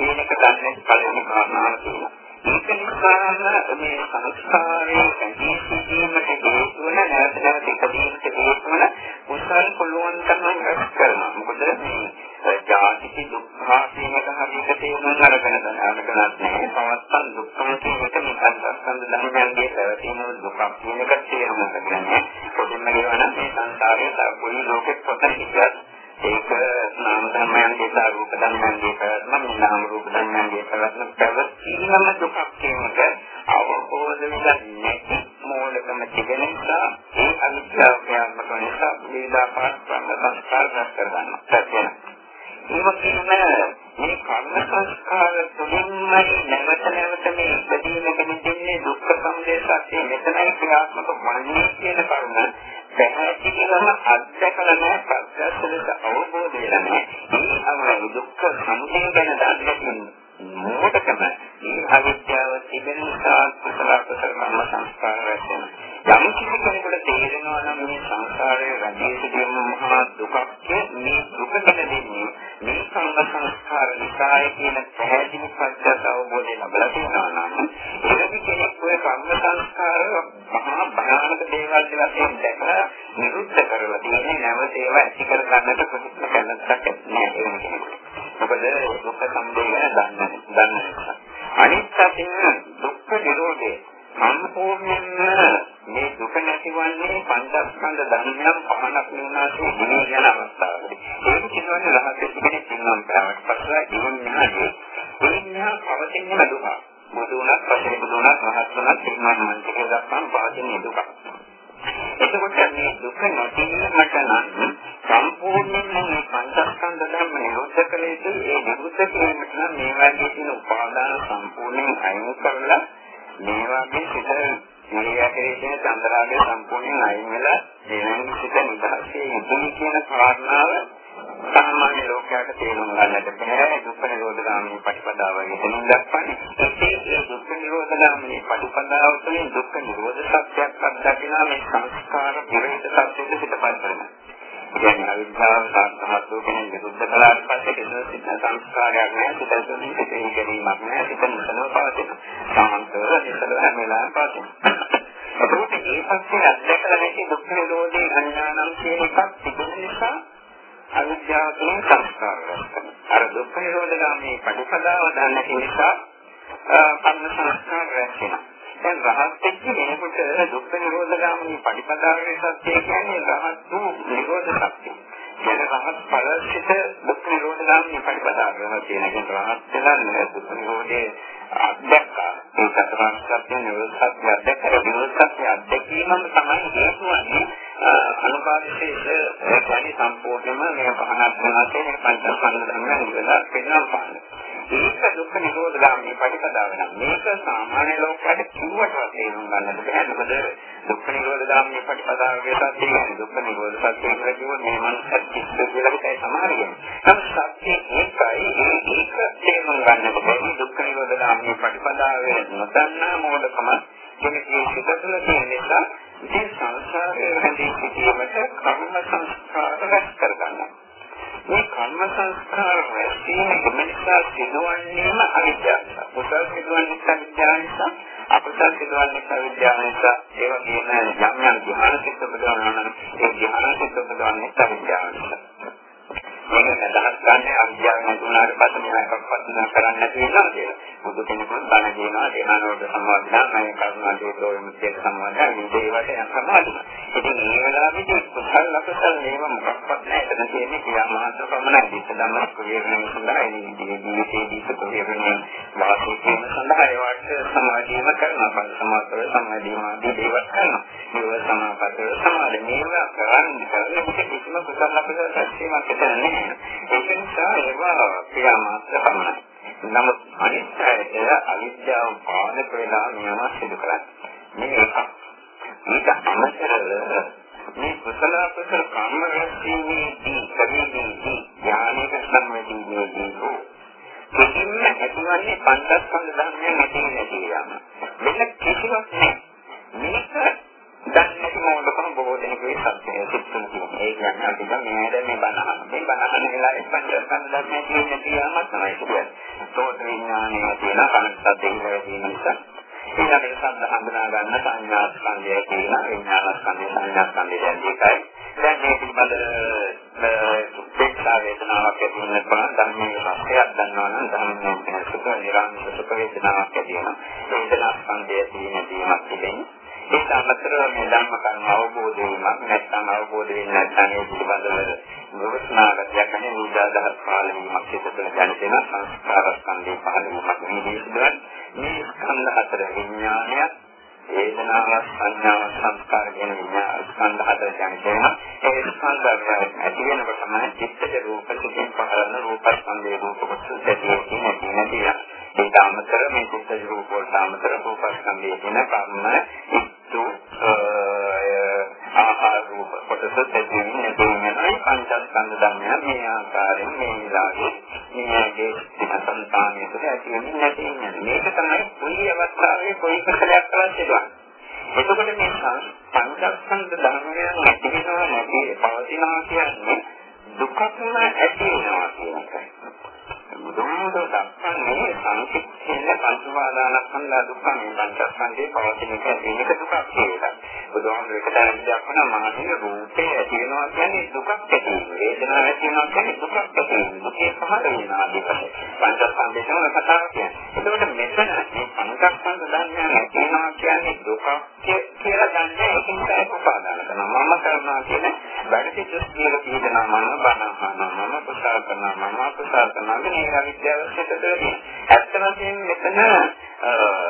[SPEAKER 1] කියන එක ගන්න පළවෙනි කාරණාව තියෙනවා. ඒක නිසාම මේ සංස්කාරයේ ඇදී සිටීමට හේතු වන නැවත නැවත ඉදීමට හේතු වන උසල් පුළුවන් තරම් රැස් කරනවා. මොකද මේ ජාතික දුක්ඛ කියන එක හරියට තේරුම් අරගෙන අරගෙනත් නැහැ. පවත්තන් දුක්ඛ කියන එක නිකන්සස්කන්ධ ධර්මයන්ගේ පැවතීම දුක්ඛ කියන එක තේරුම් ගන්න. පොදුම කියනවා මේ සංසාරයේ පොළි ලෝකෙත් පොතන හිටියත් ඒක නාම ධර්මයන්ගේ සහ රූප ධර්මයන්ගේ පැවැත්ම නාම රූප ධර්මයන්ගේ පැවැත්ම පැවැත්ීමම දුකක් කියනක අවබෝධ වෙන්නේ නැති මූලිකම තිබෙන නිසා ඒ අනිත්‍යව ක්‍රියාත්මක නිසා වේදාපාත් සංස්කාර රැස් කරගන්නවා. ඒ වගේම මේ කර්ම සංස්කාර තුළින්මයි නැවත නැවත මේ ඉදීමක නිදෙන්නේ දුක්ඛ සමුදය සත්‍ය මෙතනයි ක්‍රියාත්මක වන්නේ කියන කරුණ පැහැදිලිවම අත්දැකලා නැහැ ප්‍රත්‍යක්ෂ අවබෝධ වෙලා නැහැ. මේ අමර දුක්ඛ සමුදය ගැන දන්නේ මොකටද මේ අවිද්‍යාව තිබෙන නිසා කුසල කුසල කර්ම සංස්කාර රැස් වෙනවා. යම් කිසි කෙනෙකුට තේරෙනවා නම් මේ සංසාරයේ රැඳී සිටින මහා දුකක් මේ දුක දෙන්නේ මේ සංඝ සංස්කාර නිසාය කියන පැහැදිලි පස්සට අවබෝධය ලැබලා තියෙනවා නම් එවැනි කෙනෙක් ඔය කර්ම සංස්කාර මහා භයානක දේවල් වශයෙන් දැකලා නිරුද්ධ කරලා තියෙන්නේ නැවත ඒවා ඇති කර ගන්නට ප්‍රතික්‍රියා කරන්නට නැහැ ඒ කෙනෙකුට. මොකද දුක්ඛ සමුදය ගැන දන්නේ දන්නේ නිසා. අනිත් පැත්තෙන් දුක්ඛ නිරෝධය සම්පූර්ණයෙන්ම මේ දුක නැතිවන්නේ පංචස්කන්ධ ධර්මයන් පහනක් නුනාසේ දිනේ යන අවස්ථාවකදී. ඒක කියන්නේ රහතෙක් කෙනෙක් ඉන්නම් බෑවට පස්සේ ඉන්නේ නැහැ. පවතින දුක. බුදුණක් පස්සේ බුදුණක් රහත් වුණත් සිංහන් මන්ත්‍රක දක්වාම පවතින දුක. එතකොට මේ දුක නැතිවීමට නම් සම්පූර්ණයෙන්ම මේ පංචස්කන්ධ ධර්ම නිරුද්ධ කළ යුතු ඒ නිරුද්ධ කිරීමට නම් මේ වගේ තියෙන උපාදාන සම්පූර්ණයෙන් අයින් කරලා මේ වගේ සිත නිරයකේ තියෙන චන්ද්‍රාගය සම්පූර්ණයෙන් අයින් වෙලා එනම් සිත නිදහසේ ඉඳී කියන කාරණාව සාමාන්‍ය ලෝකයට තේරුම් ගන්නට බැහැ. දුක්ඛ නිරෝධ ගාමී ප්‍රතිපදාව එතනින් දක්වන්නේ ඒ දුක්ඛ නිරෝධ ගාමී ප්‍රතිපදාව තුළින් දුක්ඛ නිරෝධ සත්‍යයක් අත්දකිනා මේ සංස්කාර පිරිත සත්‍යෙට පිටපත් කරනවා කියන්නේ අවිද්‍යාව සාර්ථකත්වය කියන විරුද්ධ කලාවට පස්සේ කිසිම සිත සංස්කාරයක්. නැහැ සිත තුළින් සිතේ ගැනීමක් නැහැ සිත නිසලව පවතින සාන්තව නිසලව හැම වෙලාවෙම පවතින ඒකත් ඒ පස්සේ අත්දැකලා නැති දුක් නිරෝධේ අඥානම් කියන එකක් තිබෙන නිසා අවිද්‍යාව තුළින් සංස්කාර රැස්කරන අර දුක් නිරෝධගාමී ප්‍රතිපදාව දන්න නිසා කර්ම සංස්කාර රැස් වෙනවා. දැන් රහත් වෙච්ච කෙනෙකුට දුක්ඛ නිරෝධ ගාමී පටිපදාවේ සත්‍ය කියන්නේ රහත් වූ නිරෝධ සත්‍ය. කියන රහත් ඵලසිත දුක්ඛ නිරෝධ ගාමී පටිපදාවේ කියන එක රහත් වෙලා දුක්ඛ නිරෝධයේ අධ්‍යක්ෂා ඒ චතුරාර්ය සත්‍ය නිරෝධ සත්‍ය අධ්‍යක්ෂා නිරෝධ සත්‍ය අධ්‍යක්ීමම තමයි හේතුවන්නේ අනුපාදිතේස කියන්නේ සම්පූර්ණයෙන්ම මේ පහනක් වෙනස්සේ මේ පංචස්කන්ධ ධර්මයන් ඉවලා පෙන්වන්න පාන්නේ. ඒක දුක්ඛ නිරෝධ ගාමී ප්‍රතිපදාව නම් මේක සාමාන්‍ය ලෝකයට කිව්වට තේරුම් ගන්නට බැහැ. මොකද දුක්ඛ නිරෝධ ගාමී ප්‍රතිපදාවගේ සත්‍ය කියන්නේ දුක්ඛ නිරෝධ සත්‍ය කියලා කිව්වොත් මේ මනසත් කිව්ව කියලා හිතයි සමාරිය. නම් සත්‍ය ඒකයි ඒක තේරුම් ගන්නට බැහැ. දුක්ඛ නිරෝධ ගාමී ප්‍රතිපදාවේ නොදන්නා මොඩකම කෙනෙකුගේ සිතතුල තියෙන නිසා ඉතින් සංසාරයේ රැඳී සිටීමට කර්ම සංස්කාර රැස් කරගන්නවා. මේ කර්ම සංස්කාර රැස්වීම නිසා සිදුවන්නේම අවිද්‍යාව නිසා. කුසල සිදුවන්නේ අවිද්‍යාව නිසා, අකුසල සිදුවන්නේ අවිද්‍යාව නිසා. ඒ වගේම යම් යම් ධ්‍යාන සිත් උපදවනවා නම් ඒ ධ්‍යාන සිත් උපදවන්නේ අවිද්‍යාව නිසා. මේක අදහස් ගන්න අවිද්‍යාව නැතුණාට පස්සේ මේකක්වත් කරන්නේ නැති වෙනවා කියලා. බුදු කෙනෙකුට බණ කියනවා දේනානෝද සම්මාදිනා මේ කරුණා දේතෝ විමුක්තිය සම්මාදිනා මේ දේවට යන සමාදිනා. ඉතින් මේ වෙලාවේදී කුසල ලක්ෂණ මේව මොකක්වත් නැහැ. එතන තියෙන්නේ ක්‍රියාමාත්‍ර පමණයි. ඒක තමයි කුලියගෙන සඳහා ඉන්නේ ජීවිතයේදී කුලියගෙන වාසය කිරීම සඳහා ඒවට සමාධියම කරනවා. පද සමාතර සමාධියම ආදී දේවල් කරනවා. මේව සමාපතර සමාධි මේවා කරන්නේ කරන්නේ කිසිම කුසල ලක්ෂණ සැකසීමක් නැහැ. ඒක නිසා ඒවා ක්‍රියාමාත්‍ර පමණයි. නමුත් අනිත් අයට අවිද්‍යාව පාදක වෙලා මේවා සිදු කරන්නේ. මේ එක. ඊට අමතරව මේ කුසල කුසල කර්ම රැස්වීමේදී කරීමේදී ඥානයක සම්මතීමේදී කිසිම ඇතිවන්නේ පංචස්කන්ධ ධර්මයන් ඇති නැති යාම. මෙන්න කිසිවක් නැහැ. මේක දැන් මොකද බොහෝ දෙනෙකුගේ සත්‍යය සිත්තුන් කියන්නේ. ඒ කියන්නේ අපි දැන් මේ මේ බණහන් මේ බණහන් වෙලාවේ පංචස්කන්ධ ධර්මයන් කියන්නේ කියලාම තමයි කියන්නේ. සෝත විඥානය තියෙන කනස්සත් දෙන්නේ තියෙන නිසා ඊළඟට සම්ද හඳුනා ගන්න සංඥා ස්කන්ධය කියන විඥාන ස්කන්ධය සංඥා ස්කන්ධය දෙකයි. දැන් මේ පිළිබඳ උපේක්ෂා වේදනාවක් ඇති වෙන බව ධර්මයේ රසයක් දන්නවා නම් ධර්මයේ සුඛ නිරාමිත සුඛ වේදනාවක් ඇති වෙනවා. වේදනා ස්කන්ධය තියෙන දීමක් තිබෙන්නේ ඒක අමතරව මේ ධර්ම කර්ම අවබෝධ වීමක් නැත්නම් අවබෝධ වෙන්නේ නැත්නම් ඒ පිළිබඳව විවස්නාගතයක් නැහැ. නිදාදහස් පහළ වීමක් සිදුවන දැනෙන සංස්කාර ස්කන්ධේ පහළ වීමක් මේ සිදුවන මේ ස්කන්ධ හතර විඥානය වේදනාව සංඥාව සංස්කාර කියන විඥාන ස්කන්ධ හතර දැනෙන ඒ ස්කන්ධ ඇති වෙනකොට තමයි චිත්තජ රූප සුඛින් පහළන රූප ස්කන්ධේ රූප කොටස දෙකේ තියෙන තියෙන ඒක අමතර මේ චිත්තජ රූප වලට අමතර රූප ස්කන්ධයේ තියෙන කර්ම වස්තු ආහාර රූප කොටස දෙකකින් නැතිවෙනයි පංචස්කන්ධ ධර්මයන් මේ ආකාරයෙන් මේ විලාගේ මේගේ සංතානිය තුළ ඇති වෙන්නේ නැති වෙන්නේ. මේක තමයි කුලී අවස්ථාවේ කොයි කලයක් අවශ්‍යද එතකොට මේ පංචස්කන්ධ ධර්මයන් නැති වෙනවා නැති පවතිනවා කියන්නේ දුකක්ම ඇති වෙනවා කියන එකයි. බුදුහාමුදුරුවෝ දක්වන්නේ සංකිට්ඨේන පංචවාදානස්කන්ධ දුක්ඛ මේ පංචස්කන්ධේ පවතින එක මේක දුකක් කියලා. බුදුහාමුදුරුවෝ එක තැනක් දක්වන මානසික රූපේ ඇති වෙනවා කියන්නේ දුකක් ඇති වෙනවා. වේදනාවක් ඇති වෙනවා කියන්නේ දුකක් ඇති වෙනවා. දුකේ පහළ වෙනවා ආදිපත. පංචස්කන්ධේ තමයි කතාව කියන්නේ. එතකොට මෙතන මේ පංචස්කන්ධ ධර්මයන් ඇති වෙනවා කියන්නේ දුකක් කියලා දන්නේ ඒකින් තමයි උපාදාන කරනවා. මම කරනවා කියන වැඩ සිද්ධ කියලා කියනවා මම බණ අහනවා මම කුසල කරනවා මම කුසල කරනවා මේ අවිද්‍යාව සිදුවෙන්නේ. ඇත්ත වශයෙන්ම මෙතන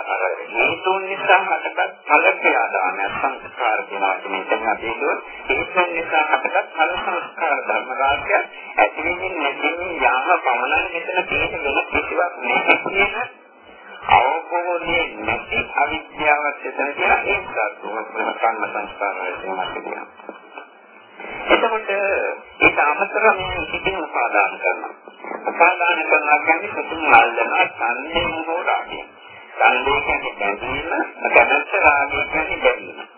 [SPEAKER 1] අර හේතුන් නිසා හටගත් ඵල ක්‍රියාදාන සංස්කාර කියන වචනේ තමයි අපි හේතුන් නිසා හටගත් ඵල සංස්කාර ධර්ම රාශිය ඇතිවෙමින් නැතිවෙමින් යාම පමණයි මෙතන තියෙන වෙන කිසිවක් නැහැ කියන අවබෝධයේ නැති අවිද්‍යාවක් එතන කියලා ඒක කර්ම සංස්කාර වලින් කියනවා. එතකොට ඒක අමතරව මේ සිතින් උපාදාන කරනවා. උපාදාන කරනවා කියන්නේ සිතින් අල්ලනවා සංදේම හෝ රාගය. සංදේ කියන්නේ බැඳීම, කැමැත්ත රාගය කියන්නේ බැඳීම.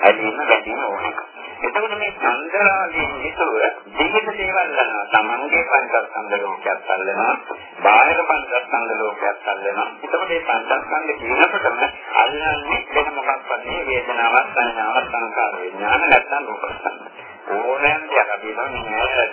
[SPEAKER 1] ඇලීම බැඳීම ඕනක. එතකොට මේ සංදරාගයෙන් විතර දෙහිත දේවල් ගන්නවා. තමන්ගේ පංචස්කන්ධ ලෝකයක් අල්ලනවා, බාහිර පංචස්කන්ධ ලෝකයක් අල්ලනවා. එතකොට මේ පංචස්කන්ධ කියනකොටම අල්ලන්නේ වෙන මොකක්වත් නෙවෙයි වේදනාවක්, සංඥාවක්, සංකාර විඥාන නැත්නම් රූපස්කන්ධ. ඕනෑම දෙයක් අපි හිතන්නේ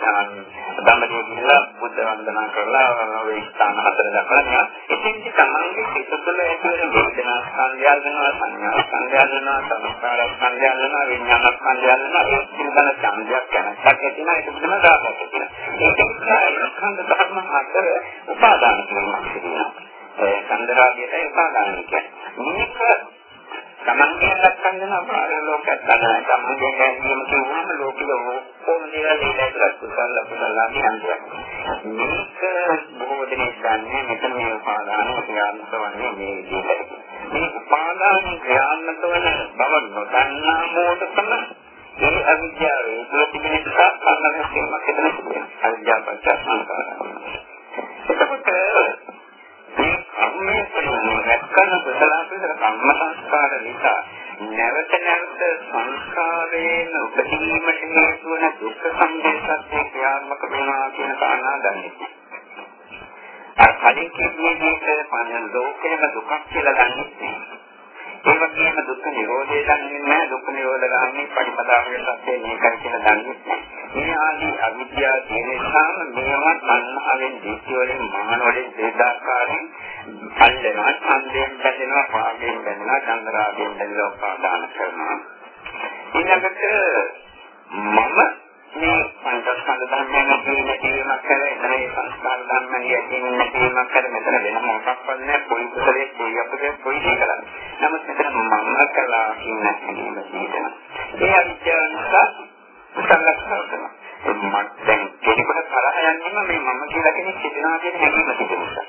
[SPEAKER 1] ධම්මදී කියලා බුද්ධ වන්දනා කරලා ඔය ස්ථාන හතර දක්වලා ඉතින් තමන්ගේ සිත තුළ ඇති වෙන වේදනා ස්කන්ධයල් වෙනවා සංඥා ස්කන්ධයල් වෙනවා සංස්කාර ස්කන්ධයල් වෙනවා විඥාන ස්කන්ධයල් වෙනවා ඒ සිල්බල ඡන්දයක් ගැනක් ඇතිවෙන ඒක බුදුම දාපොත් කියලා ඒක නිසා ස්කන්ධ ධර්ම හතර උපාදාන කරනවා කියනවා ඒ සංදරාගයට උපාදාන කියන්නේ. මේක තමන්ගේ ලක්ෂණ දෙන බාහිර ලෝකයක් ගන්න තමන්ගේ ගැනීම කියවම ලෝකෙ ඕන දේවල් ඒකට කුසල කුසල කියන්නේ මේක බොහෝ දෙනෙක් ගන්න මෙතන මේ උපාදාන ක්‍රියාත්මක වන්නේ මේ විදිහට. මේ උපාදාන ක්‍රියාත්මක වන බව නොදන්නා මොකටද මේ අවිද්‍යාවේ ප්‍රතිබිම්බ නිසා සම්මතයෙන් මතකද අවිද්‍යාව පත්‍ය සංකාරය එතකොට මේ කර්මයේ කරන කුසල කුසල කම්ම සංස්කාර නිසා නැවත නැවත සංස්කාරයෙන් උපදීමට හේතු වන දුක් සංදේශත්වයේ ක්‍රියාත්මක වෙනවා කියන කාරණා දන්නේ. අර කලින් කිව්වේ මේක පණ ලෝකේම දුකක් කියලා දන්නේ නැහැ. ඒ වගේම දුක් නිරෝධය දන්නේ නැහැ දුක් නිරෝධ ගාමී පරිපදාවේ සත්‍යය මේකයි කියලා දන්නේ නැහැ. මේ ආදී අවිද්‍යාව තියෙන නිසාම මේවා තණ්හාවෙන් දිට්ඨිය වලින් මහාන වලින් දෙදාකාරයෙන් අල්ලනවා ඡන්දයෙන් බැඳෙනවා පාගයෙන් බැඳෙනවා චන්ද්‍රාගයෙන් බැඳෙනවා උපාදාන කරනවා. ඊළඟට මම මේ පංචස්කන්ධ ධර්මයන් ඇතුළේ සංස්කාර ධර්මයන් ඇතුළේ නැතිවීමක් කර මෙතන වෙන මොකක්වත් නැහැ. කොයි කුසලයේ කොයි අපගේ කොයි දෙයකද නමුත් මෙතන මම කළා කියන හැඟීම තියෙනවා ඒ අවිද්‍යාව නිසා සංලක්ෂණ කරනවා මත් දැන් කෙනෙකුට තරහ යන්නේම මේ මම කියලා කෙනෙක් සිටිනවා කියන හැඟීම තිබෙන නිසා.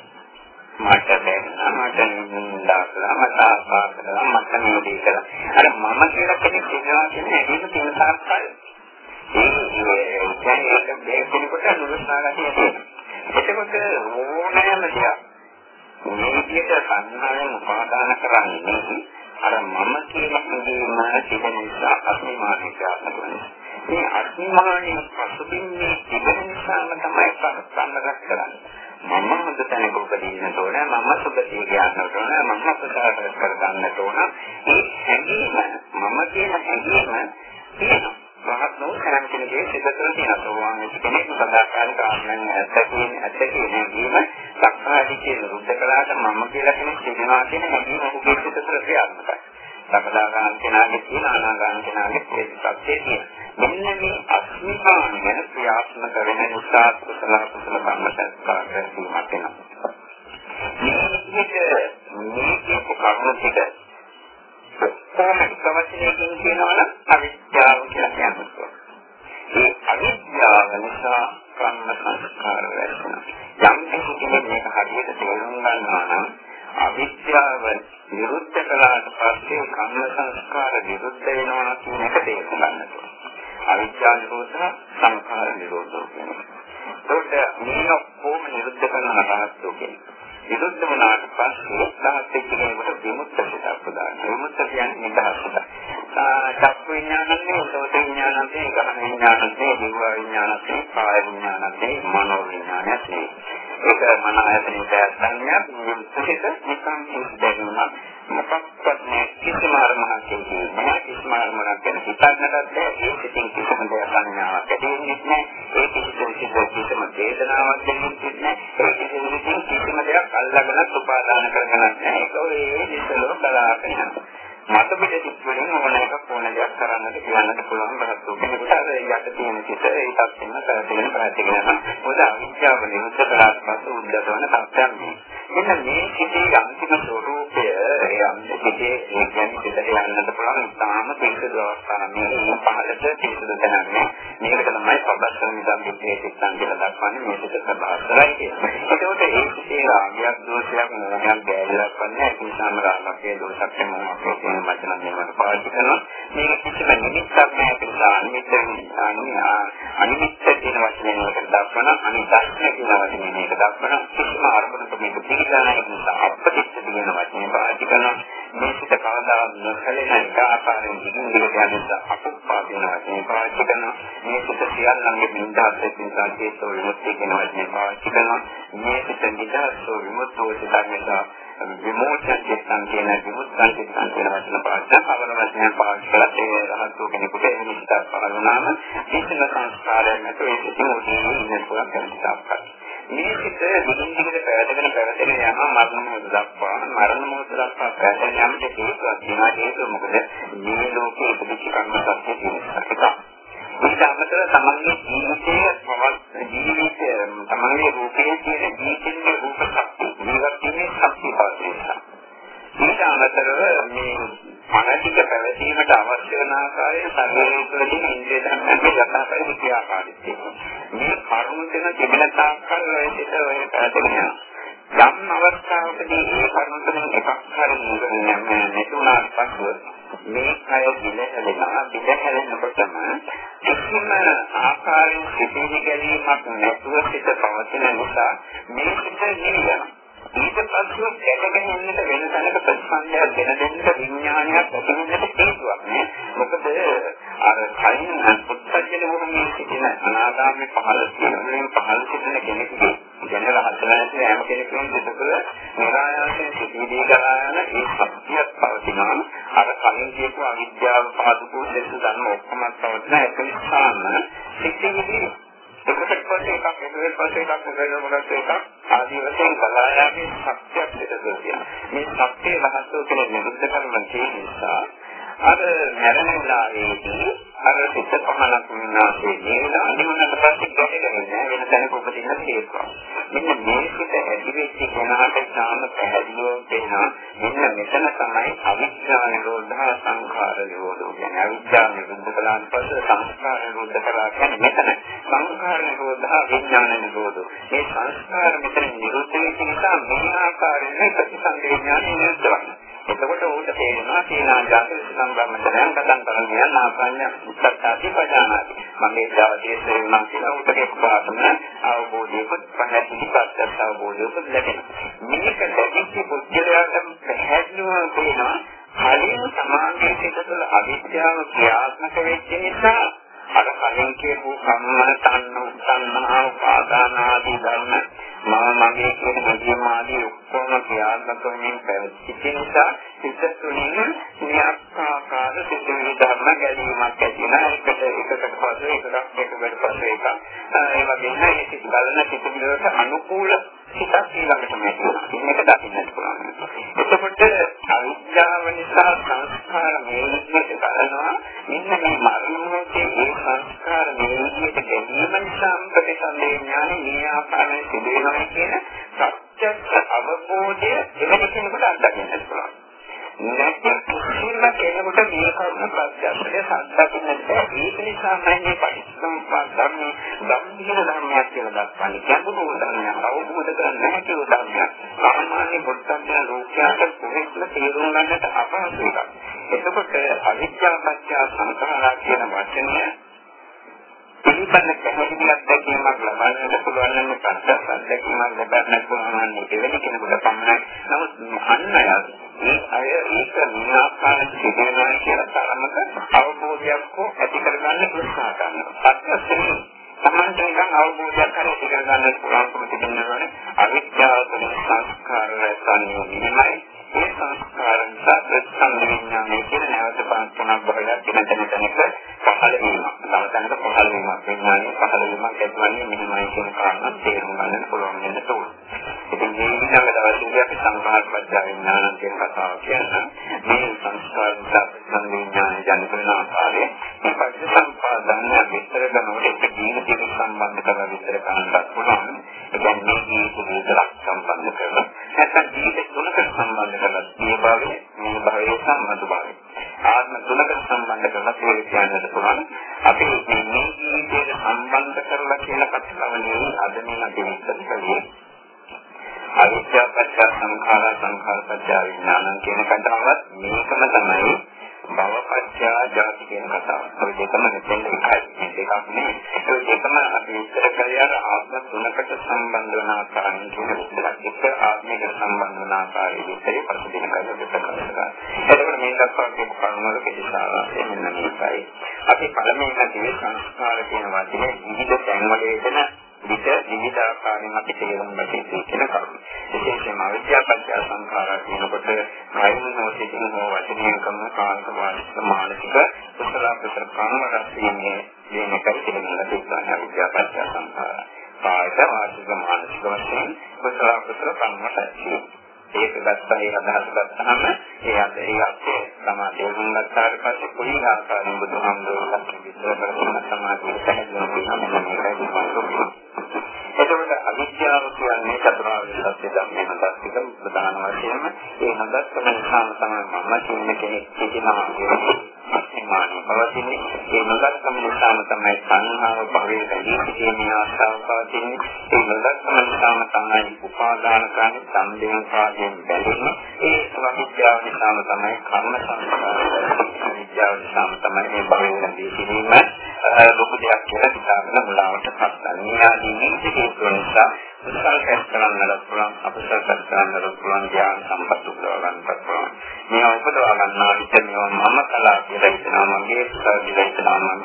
[SPEAKER 1] මට බැන්නා මට නින්දාකලා මට ආපාකලා මට නෝදී කළා. අර මම කියලා කෙනෙක් ඉන්නවා කියන හැඟීම තියෙන තාක්කල්. ඒ කියන්නේ ඒක බේකුනකොට නුරුස්නාගතිය තියෙනවා. එතකොට ඕනෑම දෙයක් මේ විදිහට සංහාරයෙන් උපාදාන කරන්නේ අර මම කියලා හැඟීම තිබෙන නිසා අස්මිමානික ආත්මය. මේ අස්මිමානික පසුබිම්නේ තිබෙන නිසාම තමයි සංගත කරන්නේ. මම හොඳ තැනක උපදින්න ඕන මම සුභදී කියන්න ඕන මම ප්‍රසාර කර ගන්නට ඕන ඒ හැඟීම මම කියන හැඟීම තියෙනවා මහත් නෝ කරන් කෙනෙක්ගේ සිතතර තියෙන සෝවාන් වෙච්ච කෙනෙක් සදාකාලික ආත්මයන් ඇත්ත කියන ඇත්ත කියන හැඟීම සක්කාදී කියන රුද්ධ කලාට මම කියලා කෙනෙක් සිටිනවා කියන හැඟීම ඔහුගේ සිතතර ක්‍රියාත්මකයි සකදාගාම කෙනාගේ තියෙන අනාගාම කෙනාගේ ප්‍රතිපත්තිය තියෙන. මෙන්න මේ අස්මිතාන ගැන ක්‍රියාත්මක වෙන නිසා කුසල කුසල කර්ම සංස්කාර රැස්වීමක් වෙනවා. මේ විදිහට මේ කියපු කර්ම ටික කොහොමද සමස්තයෙන් කියනවනම් අවිද්‍යාව කියලා කියනවා. ඒ අවිද්‍යාව නිසා කර්ම සංස්කාර රැස් වෙනවා. යම් කිසි කෙනෙක් මේක හරියට තේරුම් ගන්නවා නම් අවිද්‍යාව නිරුද්ධ කළාට පස්සේ කම්ම සංස්කාර නිරුද්ධ වෙනවා කියන එක තේරුම් ගන්න ඕනේ. අවිද්‍යාව නිරෝධ සංස්කාර නිරෝධෝ කියන්නේ. ඒකට මේ ඔක්කොම නිරුද්ධ කරන රහස්තු කියන්නේ. නිරුද්ධ වුණාට පස්සේ රහත් එක්කෙනෙකුට විමුක්ත සිතක් ප්‍රදාන. විමුක්ත කියන්නේ නිදහසට. චක්කු විඥානන්නේ, සෝත විඥානන්නේ, ගහන විඥානන්නේ, දිව විඥානන්නේ, කාය විඥානන්නේ, මනෝ විඥානන්නේ. ඒක මන ආයතනයේ සංඥා විමුක්තිත නිකම් සිද්ධ මොකක්වත් නෑ. කිසිම අරමුණක් නෑ කිසිම අරමුණක් ගැන හිතන්නටත් බෑ. ඒ සිතින් කිසිම දෙයක් සංඥාවක් ඇති වෙන්නේ නෑ. ඒ කිසිම කිසිම වේදනාවක් දැනෙන්නේ නෑ. ඒ කිසිම කිසිම දෙයක් අල්ලගෙන උපාදාන කරගෙන නැහැ ඒක ඒ විශ්ලෝ බලාගෙන යනවා මත පිට සිත්වලින් ඕන එකක් ඕන දෙයක් කරන්නට කියන්නට පුළුවන් බහතු කෙනෙකුට අර යට තියෙන සිත ඒකත් වෙන පැහැදිලිව පැහැදිලි වෙනවා. මොකද අවිද්‍යාව නිරුද්ධ කරාට පස්සේ උද්දවන තත්ත්වයක් මෙන්න මේ සිතේ අන්තිම ස්වરૂපය ඒ අන්තිමේ ඒ කියන්නේ සිතට යන්නට පුළුවන්. ඉතාම පිළිසුදු අවස්ථාවක් මේ පහළට පිළිසුදු දැනන්නේ. මේකට තමයි සබස්සන නිදම් දෙකේ සිතන් කියලා දක්වන්නේ. මේ සිත සබස්සරයි කියන්නේ. ඒකෝට ඒ සිතේ රාගයක් දෝෂයක් මොහොතක් බැලලා වන්නේ ඒ සම්රාගකේ දෝෂක් මොහොතක් කියන වචන මේවට පාවිච්චි කරනවා. මේක කිසිම නිමිත්තක් නැහැ කියලා අනිමිත්ත අනිමිත්ත කියන වචනේ මේකට දක්වන අනිදර්ශන කියන වචනේ මේක දක්වන කිසිම අරමුණක මේක පිළිගන්න නැහැ නිසා අපපතිච්ච කියන වචනේ පාවිච්චි කරනවා. මේ සිත කවදා නොසැලෙන එක ආකාරයෙන් දිගින් දිගට යන නිසා අපුප්පා කියන වචනේ පාවිච්චි කරනවා. මේ සිත සියල්ලන්ගේ බින්දාත් එක්ක නිසා චේතෝ විමුක්තිය කියන වචනේ පාවිච්චි කරනවා. මේ සිත නිදහසෝ විමුක්තෝ සිතක් නිසා විමෝචන චිත්තං කියන විමුක්තං චිත්තං කියන වචන පාවිච්චි කරන වචනය පාවිච්චි කළා ඒ රහතු කෙනෙකුට ඒ නිමිත්තක් පහළ වුණාම කිසිම සංස්කාරයක් නැතුව ඒ සිතින් උදේ ඉන්න පුළුවන් කෙනෙක්ට මේ සිත දිගින් දිගට පැවැදගෙන පැවැදගෙන යන මරණ මොහොත දක්වා මරණ මොහොත දක්වා පැවැදෙන යම්ට හේතුවක් තියෙනවා හේතුව මොකද? මේ ලෝකයේ ඉදිරි කර්ම සත්‍ය තියෙනවා ඊට අමතරව තමන්ගේ ජීවිතයේ පවත් ජීවිතය තමන්ගේ රූපයේ තියෙන ජීවිතයේ රූප ශක්තිය ජීවත් වීමේ ශක්තිය පවතිනවා. ඊට අමතරව මේ අනතික පැවතීමට අවශ්‍ය වන ආකාරයේ සර්වෝපරිම ඉන්ද්‍රිය ධර්මයන්ගේ යථාර්ථය ක්‍රියාකාරීත්වය. මේ කරුණු දෙක තිබෙන තාක්කල් ඔය සිත ඔය පැවතෙනවා. යම් අවස්ථාවකදී මේ කරුණු තුනෙන් එකක් හරි නැතුණාට පස්සෙ මේ කය දිලහැලෙනවා දිලහැලෙනකොටම කිසිම ආකාරයෙන් සිටින ගැනීමක් නැතුව සිට පවතින නිසා මේ සිට නිවියනවා ඊට පස්සෙ ගැටගෙන ඉන්නට වෙන තැනක ප්‍රතිසන්දයක් දෙන දෙන්න විඥානයක් ඇතිවෙන්නට හේතුවක් නේ. මොකද අර කයින් පුත්තජන භූමියේ සිටින අනාගාමී පහළ තියෙන පහළ සිටින කෙනෙකුගේ ගැන රහත් නැති හැම කෙනෙකුම සිතතුල නිරායාසයෙන් සිටිදී කරා යන ඒ සත්‍යයක් පවතිනවා. අර කලින් කියපු අවිද්‍යාව පාදකෝ දෙස් ධර්ම ඔක්කොම පවතින එක නිසාම සිටිවිලි එකකට පස්සේ එකක් එකකට පස්සේ එකක් එකකට මොකක්ද එකක් ආදී වශයෙන් බලායාමේ සත්‍යයක් සිදුවෙනවා මේ සත්‍ය රහස්ව කෙනෙක් නිරුද්ධ කරන තේ නිසා අර මරණ වෙලාවේදී අර සිත පමණක් වුණාසේ නේද අනිවාර්යයෙන්ම පස්සේ ගැටෙන්නේ වෙන තැනක උපදින්න තියෙනවා. මෙන්න මේ සිත ඇති වෙච්ච කෙනාට තාම පැහැදිලිව වෙනවා. මෙන්න මෙතන තමයි අවිද්‍යාව නිරෝධා සංඛාර නිරෝධෝ කියන්නේ අවිද්‍යාව නිරෝධ කළාන් පස්සේ සංස්කාර නිරෝධ කරා කියන්නේ මෙතන සංඛාර නිරෝධා විඥාන නිරෝධෝ. මේ සංස්කාර මෙතන නිරෝධ වෙච්ච නිසා මේ ආකාරයෙන් ප්‍රතිසංවේඥානෙ නිරෝධ වෙනවා. එතකොට ඌට තේරෙනවා සීනා ජාති සම්බ්‍රාහ්මණයන් කතන් කරන්නේ නාසඤ්ඤ උත්තත්තාති පජානාති. මම මේ දවසේ නම් කියලා ඌට එක්පාතම අවබෝධයකට පහදිලි පස්සත් අවබෝධයකට ලැබෙනවා. මේක ලැබිච්ච පුද්ගලයාට පැහැදිලිව තේනවා කලින් සමාජයේ සිට තුළ අවිද්‍යාව ක්‍රියාත්මක වෙච්ච නිසා අර කලින් කියපු සම්මන තන්න තණ්හා උපාදාන ආදී ධර්ම මම මගේ කියන හැඟීම් ආදී ඔක්කොම ක්‍රියාත්මක වෙමින් පැවතිච්ච නිසා සිත තුළින් නියක්කාකාර සිතුවිලි ධර්ම ගැලීමක් ඇති වෙන එකට එකකට පස්සේ එකක් එකකට පස්සේ එකක්. ඒ වගේම මේ සිත් බලන සිතුවිලි වලට අනුකූල සිතක් ඊළඟට මේක මේක දකින්නට පුළුවන්. එතකොට අවිද්‍යාව නිසා සංස්කාර මේ විදිහට බලනවා මෙන්න මේ මරණයේදී ඒ සංස්කාර මේ විදිහට ගැනීම නිසා ප්‍රතිසන්දේ ඥානෙ මේ ආකාරයෙන් සිදු වෙනවා කියන ප්‍රත්‍යක්ෂ අවබෝධය එවැනි කෙනෙකුට අත්දකින්න පුළුවන්. නැත්නම් කිසිම කෙනෙකුට මේ කරුණ ප්‍රත්‍යක්ෂය සත්‍යකින් නැහැ. ඒක නිසා මම මේ පරිස්සම්පාද ධර්ම ධම්මික ධර්මයක් කියලා දක්වන්නේ. ගැඹුරු ධර්මයක් අවබෝධ කරගන්න නැහැ කියලා ධර්මයක්. සාමාන්‍ය බුද්ධඥ ලෝකයට පුරුෂල තේරුම් ගන්නට අපහසු එකක්. එතකොට අවිද්‍යාව පත්‍ය සංඛාරා කියන වචනය පිළිපන්න කැමැතියක් දැකීමක් ලබන්නට පුළුවන් නම් පස්සක් අත්දැකීමක් ලබන්නට පුළුවන් නම් දෙවෙනි කෙනෙකුට පමණයි. නමුත් අන් අය මේ අය ඒක විනාශාන සිදුවෙනවා කියලා තරමක අවබෝධයක් හෝ ඇති කරගන්න උත්සාහ කරනවා. අත්‍යවශ්‍යයි. සමාන්තර නිකන් අවබෝධයක් හරි ඇති කරගන්න පුළුවන්කම තිබෙනවානේ. අවිද්‍යාව තුළ සංස්කාර රැසන්නේ නිමයි. ඒ සංස්කාරයන් සත්‍යසංවිඥානයේ කියන නැවත පාස් තුනක් බලලා තියෙන තැනක පහළ වීම. තව තැනක පහළ වීමක් විඥානයේ පහළ වීමක් ඇතිවන්නේ මෙහිමයි කියන කාරණා තේරුම් ගන්න පුළුවන් වෙන තෝරන. ඉතින් මේ ඊළඟ දවසේදී අපි සංඝාත්පත්‍ය විඥාන කියන කතාව කියන මේ සංස්කාර සත්‍යසංවිඥානයේ ජනිත වෙන ආකාරය මේ පටිච්චසමුප්පාදන විස්තර කරනකොට ඒක ජීවිතයට සම්බන්ධ කරලා විස්තර කරන්නත් පුළුවන්. ඒ කියන්නේ මේ ජීවිතයට සම්බන්ධ කරලා නැත්නම් ජීවිත තුනකට සම්බන්ධ කරලා මේ භාවය මේ භාවයේ සම්මත භාවය. ආත්ම තුනකට සම්බන්ධ කරලා ඒක කියන්නට පුළුවන්. අපි මේ ජීවිතයට සම්බන්ධ කරලා කියන කතාවනේ අද මේ අපි විස්තර කළේ. අවිද්‍යාව පත්‍ය සංඛාර සංඛාර පත්‍ය විඥාන කියන කතාවත් මේකම තමයි භවපත්‍ය ජාති කියන කතාව. ඔය දෙකම මෙතෙන් එකයි. මේ දෙකක් නෙමෙයි. ඔය දෙකම අපි විස්තර කරේ අර ආත්ම තුනකට සම්බන්ධ වන ආකාරයෙන් කියන විස්තරයක්. එක ආත්මයකට සම්බන්ධ වන ආකාරයේ විස්තරය පරිදින කරලා විස්තර කරනවා. එතකොට මේ දක්වා කියපු කරුණවල පිළිසාරය මෙන්න මේකයි. අපි පළමුවෙන් දිවේ සංස්කාර කියන වචනේ විවිධ තැන්වල යෙදෙන විද විවිධ ආකාරයෙන් අපි තේරුම් ගත යුතු කියන කරුණ. විශේෂයෙන්ම අවිද්‍යාපත්‍ය සංඛාරා කියනකොට කයින් හෝ සිතින් හෝ වචනයෙන් කරන කායික වාචික මානසික කුසල කුසල කර්ම රැස්වීමේ දෙන කල්පිතන තිස්සන අවිද්‍යාපත්‍ය සංඛාරා. කායික වාචික මානසික වශයෙන් කුසල කුසල කර්ම රැස්වීම. ඒක ගත්තා ඒ අදහස ගත්තාම ඒ අද ඒ අත්යේ තමයි තේරුම් ගත්තාට පස්සේ කොයි ආකාරයෙන් බුදුහාමුදුරුවෝ විස්තර කරන සමාධිය පැහැදිලි වෙනවා එතකොට අවිද්‍යාව කියන්නේ චතුරාර්ය සත්‍ය ධර්මයේ නැතික ප්‍රධාන වශයෙන්ම ඒ නැදස්සම නිසාම තමයි මම කියන කෙනෙක් කියනවා අස්මානී පවතින්නේ. ඒ නැදස්සම නිසාම තමයි සංහාව භවයේ රැඳී සිටීමේ ආශාව පවතින්නේ. ඒ නැදස්සම නිසාම තමයි උපාදාන කරන්නේ සම්දේන කාර්යයෙන් බැඳෙන්නේ ඒ අවිද්‍යාව නිසාම තමයි කර්ම සංස්කාර විද්‍යාව නිසාම තමයි මේ භවයේ රැඳී සිටීම. ලොකු දෙයක් කියලා හිතාගෙන මුලාවට පත් වෙනවා. ආදී නිසිකේ නිසා උත්සාහ කරන්නට පුළුවන් අපසල් කරන්නට පුළුවන් ඥාන සම්පත් උදව ගන්නට පුළුවන්. මේ උපදවා ගන්නා විට මේවා මම කලා කියලා හිතනවා මගේ පුතා කියලා හිතනවා මම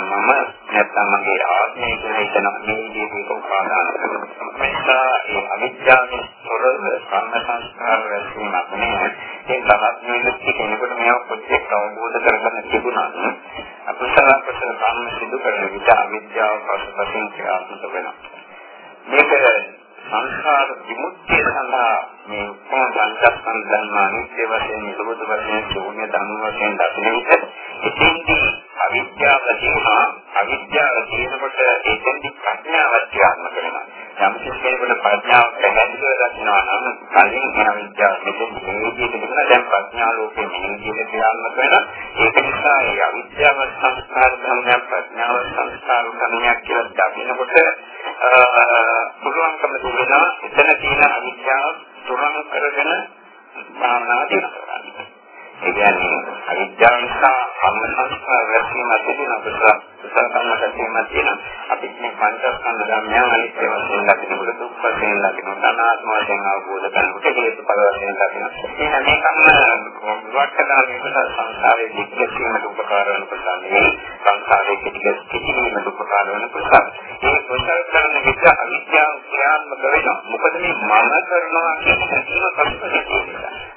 [SPEAKER 1] මම නැත්තම් මගේ ආත්මය කියලා හිතනවා මේ විදිහට උපාදාන කරනවා. මේසා ඒ අවිද්‍යාවෙන් තොර කර්ම සංස්කාර රැස්වීමක් නෙවෙයි. ඒ තවත් නිරුක්ති කෙනෙකුට මේවා පොඩ්ඩක් අවබෝධ කරගන්න තිබුණා. අපසල අපසල කර්ම සිදු කරන විට අවිද්‍යාව පසුපසින් ක්‍රියාත්මක වෙනවා. මේක සංස්කාර විමුක්තිය සඳහා මේ උපම පංචස්කන්ධ ධර්ම අනිත්‍ය වශයෙන් නිරෝධ වශයෙන් ශූන්‍ය ධර්ම වශයෙන් දකින විට ඉතින්දී අවිද්‍යාව තියෙනවා. අවිද්‍යාව තියෙනකොට ඒකෙන්දි ප්‍රඥාවක් ක්‍රියාත්මක වෙනවා යම් කෙනෙකුට ප්‍රඥාව පැහැදිලිව දකිනවා නම් කලින් එන විද්‍යාව මෙතන මේ විදිහට තිබුණා. දැන් ප්‍රඥා ලෝකෙ මේ විදිහට ක්‍රියාත්මක වෙනවා ඒක නිසා ඒ අවිද්‍යාව සංස්කාර ධර්මයක් ප්‍රඥාව සංස්කාර ධර්මයක් කියලා දකිනකොට පුළුවන්කම තිබෙනවා එතන තියෙන අවිද්‍යාව තුරන් කරගෙන භාවනා දිනනවා ඒ කියන්නේ අවිද්‍යාව නිසා කම්ම සංස්කාර රැස්වීම තිබෙන අපසල සසකන්න රැස්වීම තියෙන අපි මේ පංචස්කන්ධ ධර්මයන් අනිත්‍ය වශයෙන් දකිනකොට දුක් වශයෙන් දකිනකොට අනාත්ම වශයෙන් අවබෝධ කරනකොට හේතුඵල වශයෙන් දකිනවා. එහෙනම් මේකම වටකඩාමයකට සංසාරයේ දිග්ගැසීමට උපකාර වන ප්‍රසන්න නෙවෙයි සංසාරයේ කිටික කිටිවීමට උපකාර වන ප්‍රසන්න. මේ ප්‍රසන්න කරන විට අවිද්‍යාව ක්‍රියාත්මක වෙනවා. මොකද මේ මම කරනවා කියන එක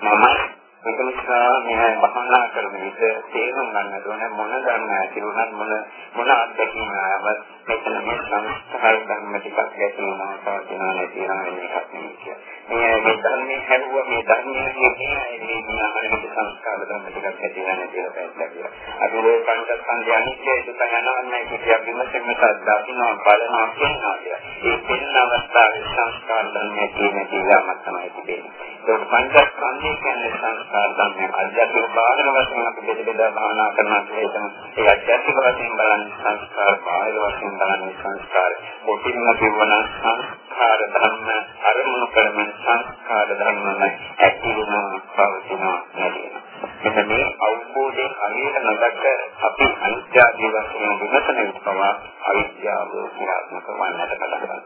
[SPEAKER 1] මම ඒක නිසා මේ භාවනා කරන විට තේරුම් ගන්න ඕනේ මොන ධර්ම ඇතිවුණත් මොන මොන අත්දැකීම් ආවත් මෙතන මේ සංස්කාර ධර්ම ටිකක් ඇතිවෙනවා පවතිනවා නැතිනවා වෙන එකක් නෙමෙයි මේ මේ ධර්මයේ හැරුව මේ ධර්මයේ කියන්නේ මේ අනිත් සංස්කාර ධර්ම ටිකක් ඇතිවෙනවා නැතිවෙනවා පැත්තට. අපි මේ පංචස්කන්ධය අනිත්‍ය දුක යනවන්නේ කිසියක් විමසෙන්න සද්දාකිනවා බලනවා කියනවා කියලා. ඒ දෙන්න අවස්ථාවේ සංස්කාර ධර්මයේ තියෙන කීයාවක් තමයි තිබෙන්නේ. ඒක පංචස්කන්ධය කියන්නේ සංස්කාර ධර්මයන් අධ්‍යාත්මික බාහිර වශයෙන් අපි බෙද බෙදා භාවනා කරනවා කියලා ඒ අධ්‍යාත්මික වශයෙන් බලන්නේ සංස්කාර බාහිර වශයෙන් බලන්නේ සංස්කාර. කොටින්ම කියවන සංස්කාර ධර්ම අරමුණු කරමින් සංස්කාර ධර්මම ඇති වෙනවා පවතිනවා නැතිවෙනවා මෙන්න මේ අවබෝධයෙන් හරියට නොදක අපි අනිත්‍ය වශයෙන් විමසන විට පවා අවිද්‍යාව ක්‍රියාත්මක වන්නට බලනවා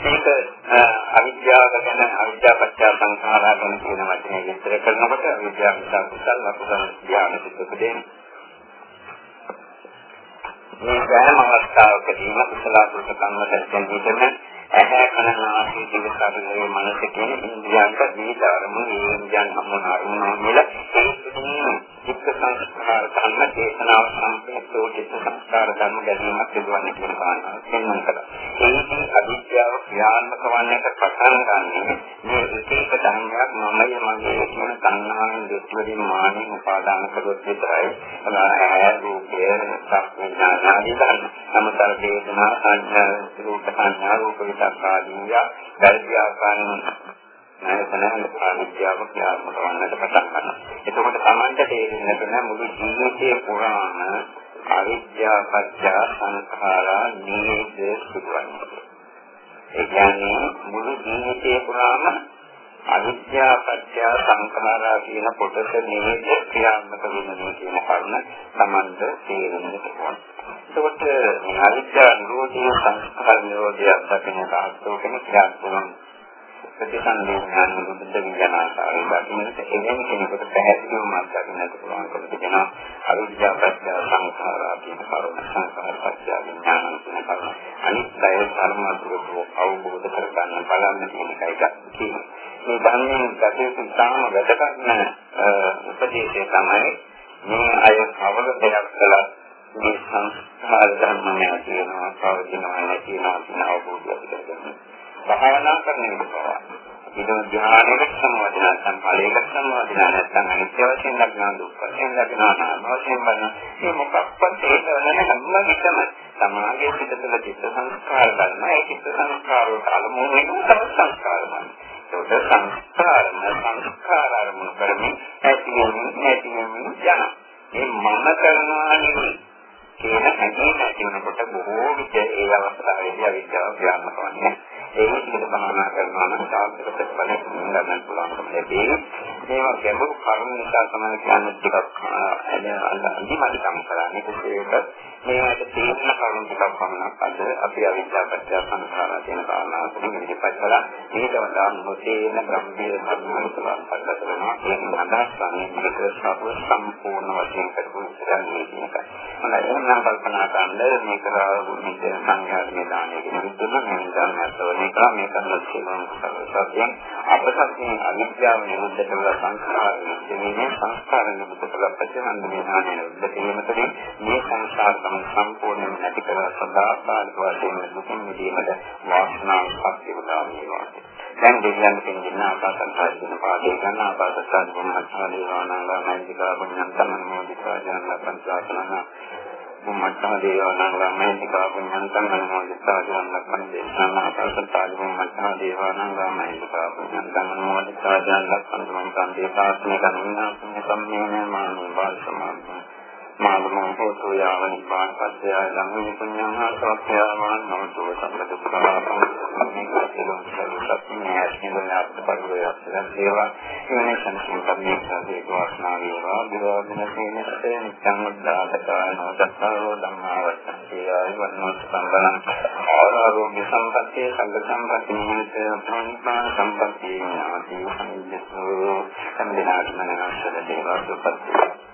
[SPEAKER 1] මේක අවිද්‍යාව ගැන අවිද්‍යාපත්‍ය සංඛාරා ගැන කියන වචනේ විස්තර කරනකොට අවිද්‍යාව නිසා කුසල අකුසල ඥාන සිද්ධ මේ සෑම අවස්ථාවකදීම කුසල අකුසල කර්ම දැක්වෙන විටම ඇහැ කන නාසය දිව ශරීරයේ මනස කියන ඉන්ද්‍රියන්ට විවිධ අරමුණු ඉන්ද්‍රියන් හමුන අරමුණු කියලා ඒ චිත්ත සංස්කාර ධර්ම දේශනාව සම්පූර්ණ චිත්ත සංස්කාර ධර්ම ගැනීමක් සිදුවන්නේ කියන කාරණාව පෙන්වන්න කළා. ඒකෙන් අවිද්‍යාව ක්‍රියාත්මක වන්නට පටන් ගන්නේ මේ එක එක ධර්මයක් මමයි මගේ කියන තණ්හාවෙන් දෙත්වලින් මානෙන් උපාදාන කරොත් විතරයි. අනාහය රූපය සම්ඥාන ආදී ධර්ම. සමතර වේදනා සංඥා රූප සංඥා රූප විතක් ආදී යා වැරදි ආකාරයෙන් නැතන අවිද්‍යාව ක්‍රියාත්මක වන්නට පටන් ගන්නවා. එතකොට Tamanta තේරෙන්නට නෑ මුළු ජීවිතේ පුරාම අවිද්‍යාව පත්‍ය සංඛාරා නේද සිදුවන්නේ. ඒ කියන්නේ මුළු ජීවිතේ පුරාම අවිද්‍යාව පත්‍ය සංඛාරා කියන කොටස නේද ක්‍රියාත්මක වෙන්නේ කියන කරුණ Tamanta තේරෙන්නට ඕන. එතකොට මේ අවිද්‍යාව නිරෝධී සංස්කාර නිරෝධය දකින තාක්ෂෝ කෙනෙක් ක්‍රියාත්මක ප්‍රතිසන්දේ ඥාන බුද්ධ විඥානාකාරයෙන් දකින්නට එවැනි කෙනෙකුට පැහැදිලිවම දකින්නට පුළුවන්කම තිබෙනවා අවිද්‍යාව පත්‍ය සංඛාරා කියන කරුණ. සංඛාර පත්‍ය විඥාන කියන කරුණ. අනිත්‍ය ධර්මතුරු අවබෝධ කරගන්න බලන්න කියන එකයි කියන්නේ මේ ධර්මයෙන් ගැටේ තාම වැදගත්ම උපදේශය තමයි මේ අය කවර දෙයක් කළත් මේ සංස්කාර ධර්ම නැති වෙනවා පවතිනවා නැති වෙනවා කියන අවබෝධය පිළිගන්න. භාවනා කරන විට ඉදම ධ්‍යානයකට සම්බන්ධ නැත්නම් ඵලයකට සම්බන්ධ නැත්නම් අනිත්‍ය වශයෙන් ලබන දුක් වශයෙන් ලබන නාම වශයෙන් බලන මේ මොකක්වත් ඒක වෙන හැම විටම සමාගයේ පිට තුළ චිත්ත සංස්කාර ගන්න ඒ චිත්ත සංස්කාර වල අලමුණ එක තමයි සංස්කාර ගන්න. ඒක සංස්කාරම සංස්කාර අරමුණු කරමින් ඇති වෙමින් නැති වෙමින් යන. මේ මම කරනවා නෙවෙයි කියන හැඟීම ඇති වෙනකොට බොහෝ විට ඒ අවස්ථාවේදී අවිද්‍යාව ක්‍රියාත්මක වන්නේ. ඒ විදිහට භාවනා කරනවා නම් සාර්ථක ප්‍රතිඵල ගන්න පුළුවන්කම ලැබේ. මේවා ගැඹුරු කරුණු නිසා තමයි කියන්නේ ටිකක් අඳිමඩිකම් කරන්නේ කොහේද මේවට තේරෙන කරුණු ටිකක් පමණක් අද අපි අවිද්‍යාවපත්‍ය සංඛාරා කියන කාරණාව තුළින් ඉදිරිපත් කළා. මේක වඩා නොතේන ගම්භීර කරුණු තුනක් පදලා කරනවා. ඒක අදහස් ගන්න මේක සම්පූර්ණ වශයෙන් කරපු ඉස්සරහේ කියන එක. මම නම් කල්පනා කරන්නේ මේක මේක සංඝයාගේ දානය කියන විදිහට මම දැනගන්නවා මේක මේ කරන සියලුම සත්‍යයන් අපසත්යෙන් අවිද්‍යාව නිරුද්ධ කරලා සංස්කාර නිදීමේ සංස්කාර නිරුද්ධ කරලා ප්‍රතිසන්දේ ඥානය නිරුද්ධ කිරීම තුළින් මේ සංසාර තම සම්පූර්ණයෙන් නැති කරලා සදාකාලික වශයෙන් දුකින් මිදීමට වාසනාවක් ශක්තිය උදා වේවා. දැන් දෙවියන් කියන ආකාශන්තය කියන පාඩේ ගන්න ආකාශස්ථාන මොහොතේ දේවානාංග මෛත්‍රිකා පුඤ්ඤං තමන්මෝදිතා ජනන පංචාසනන මුම්මත්තා දේවානාංග මෛත්‍රිකා පුඤ්ඤං තමන්මෝදිතා ජනන පංචේශන ආකාශස්ථාන මුම්මත්තා දේවානාංග මෛත්‍රිකා පුඤ්ඤං තමන්මෝදිතා ජනන පංචමං කන්දේ පාස්නේ කනුනා සම්මේන මානෝ වාල් සමාධි මානමෝ හෝතු යාව නිපාන පත්‍ය ළඟ පුඤ්ඤං ආසෝක්ඛ්‍යාමාන නමතු සම්පත සුඛාපං මේක සිලොන් සල්පන්නේ ඇස්නේ අපට පරිවයක් දේවා ඉවනේ සංසම්පන්නේ සාදේ වාස්නා වේවා දිවාදින සේනසේ නිච්ඡං උද්ධාතකානෝ දස්සාරෝ ධම්මාවත්තේ ආයවන්නෝ සම්බලං ආරෝග්‍ය සම්පත්තේ සංඝ සම්පත්තේ නිමිතේ ප්‍රාණ සම්පත්තේ ඥාති සංයස්සෝ සම්දිනාත්මනස්සද දේවා සුපත්තේ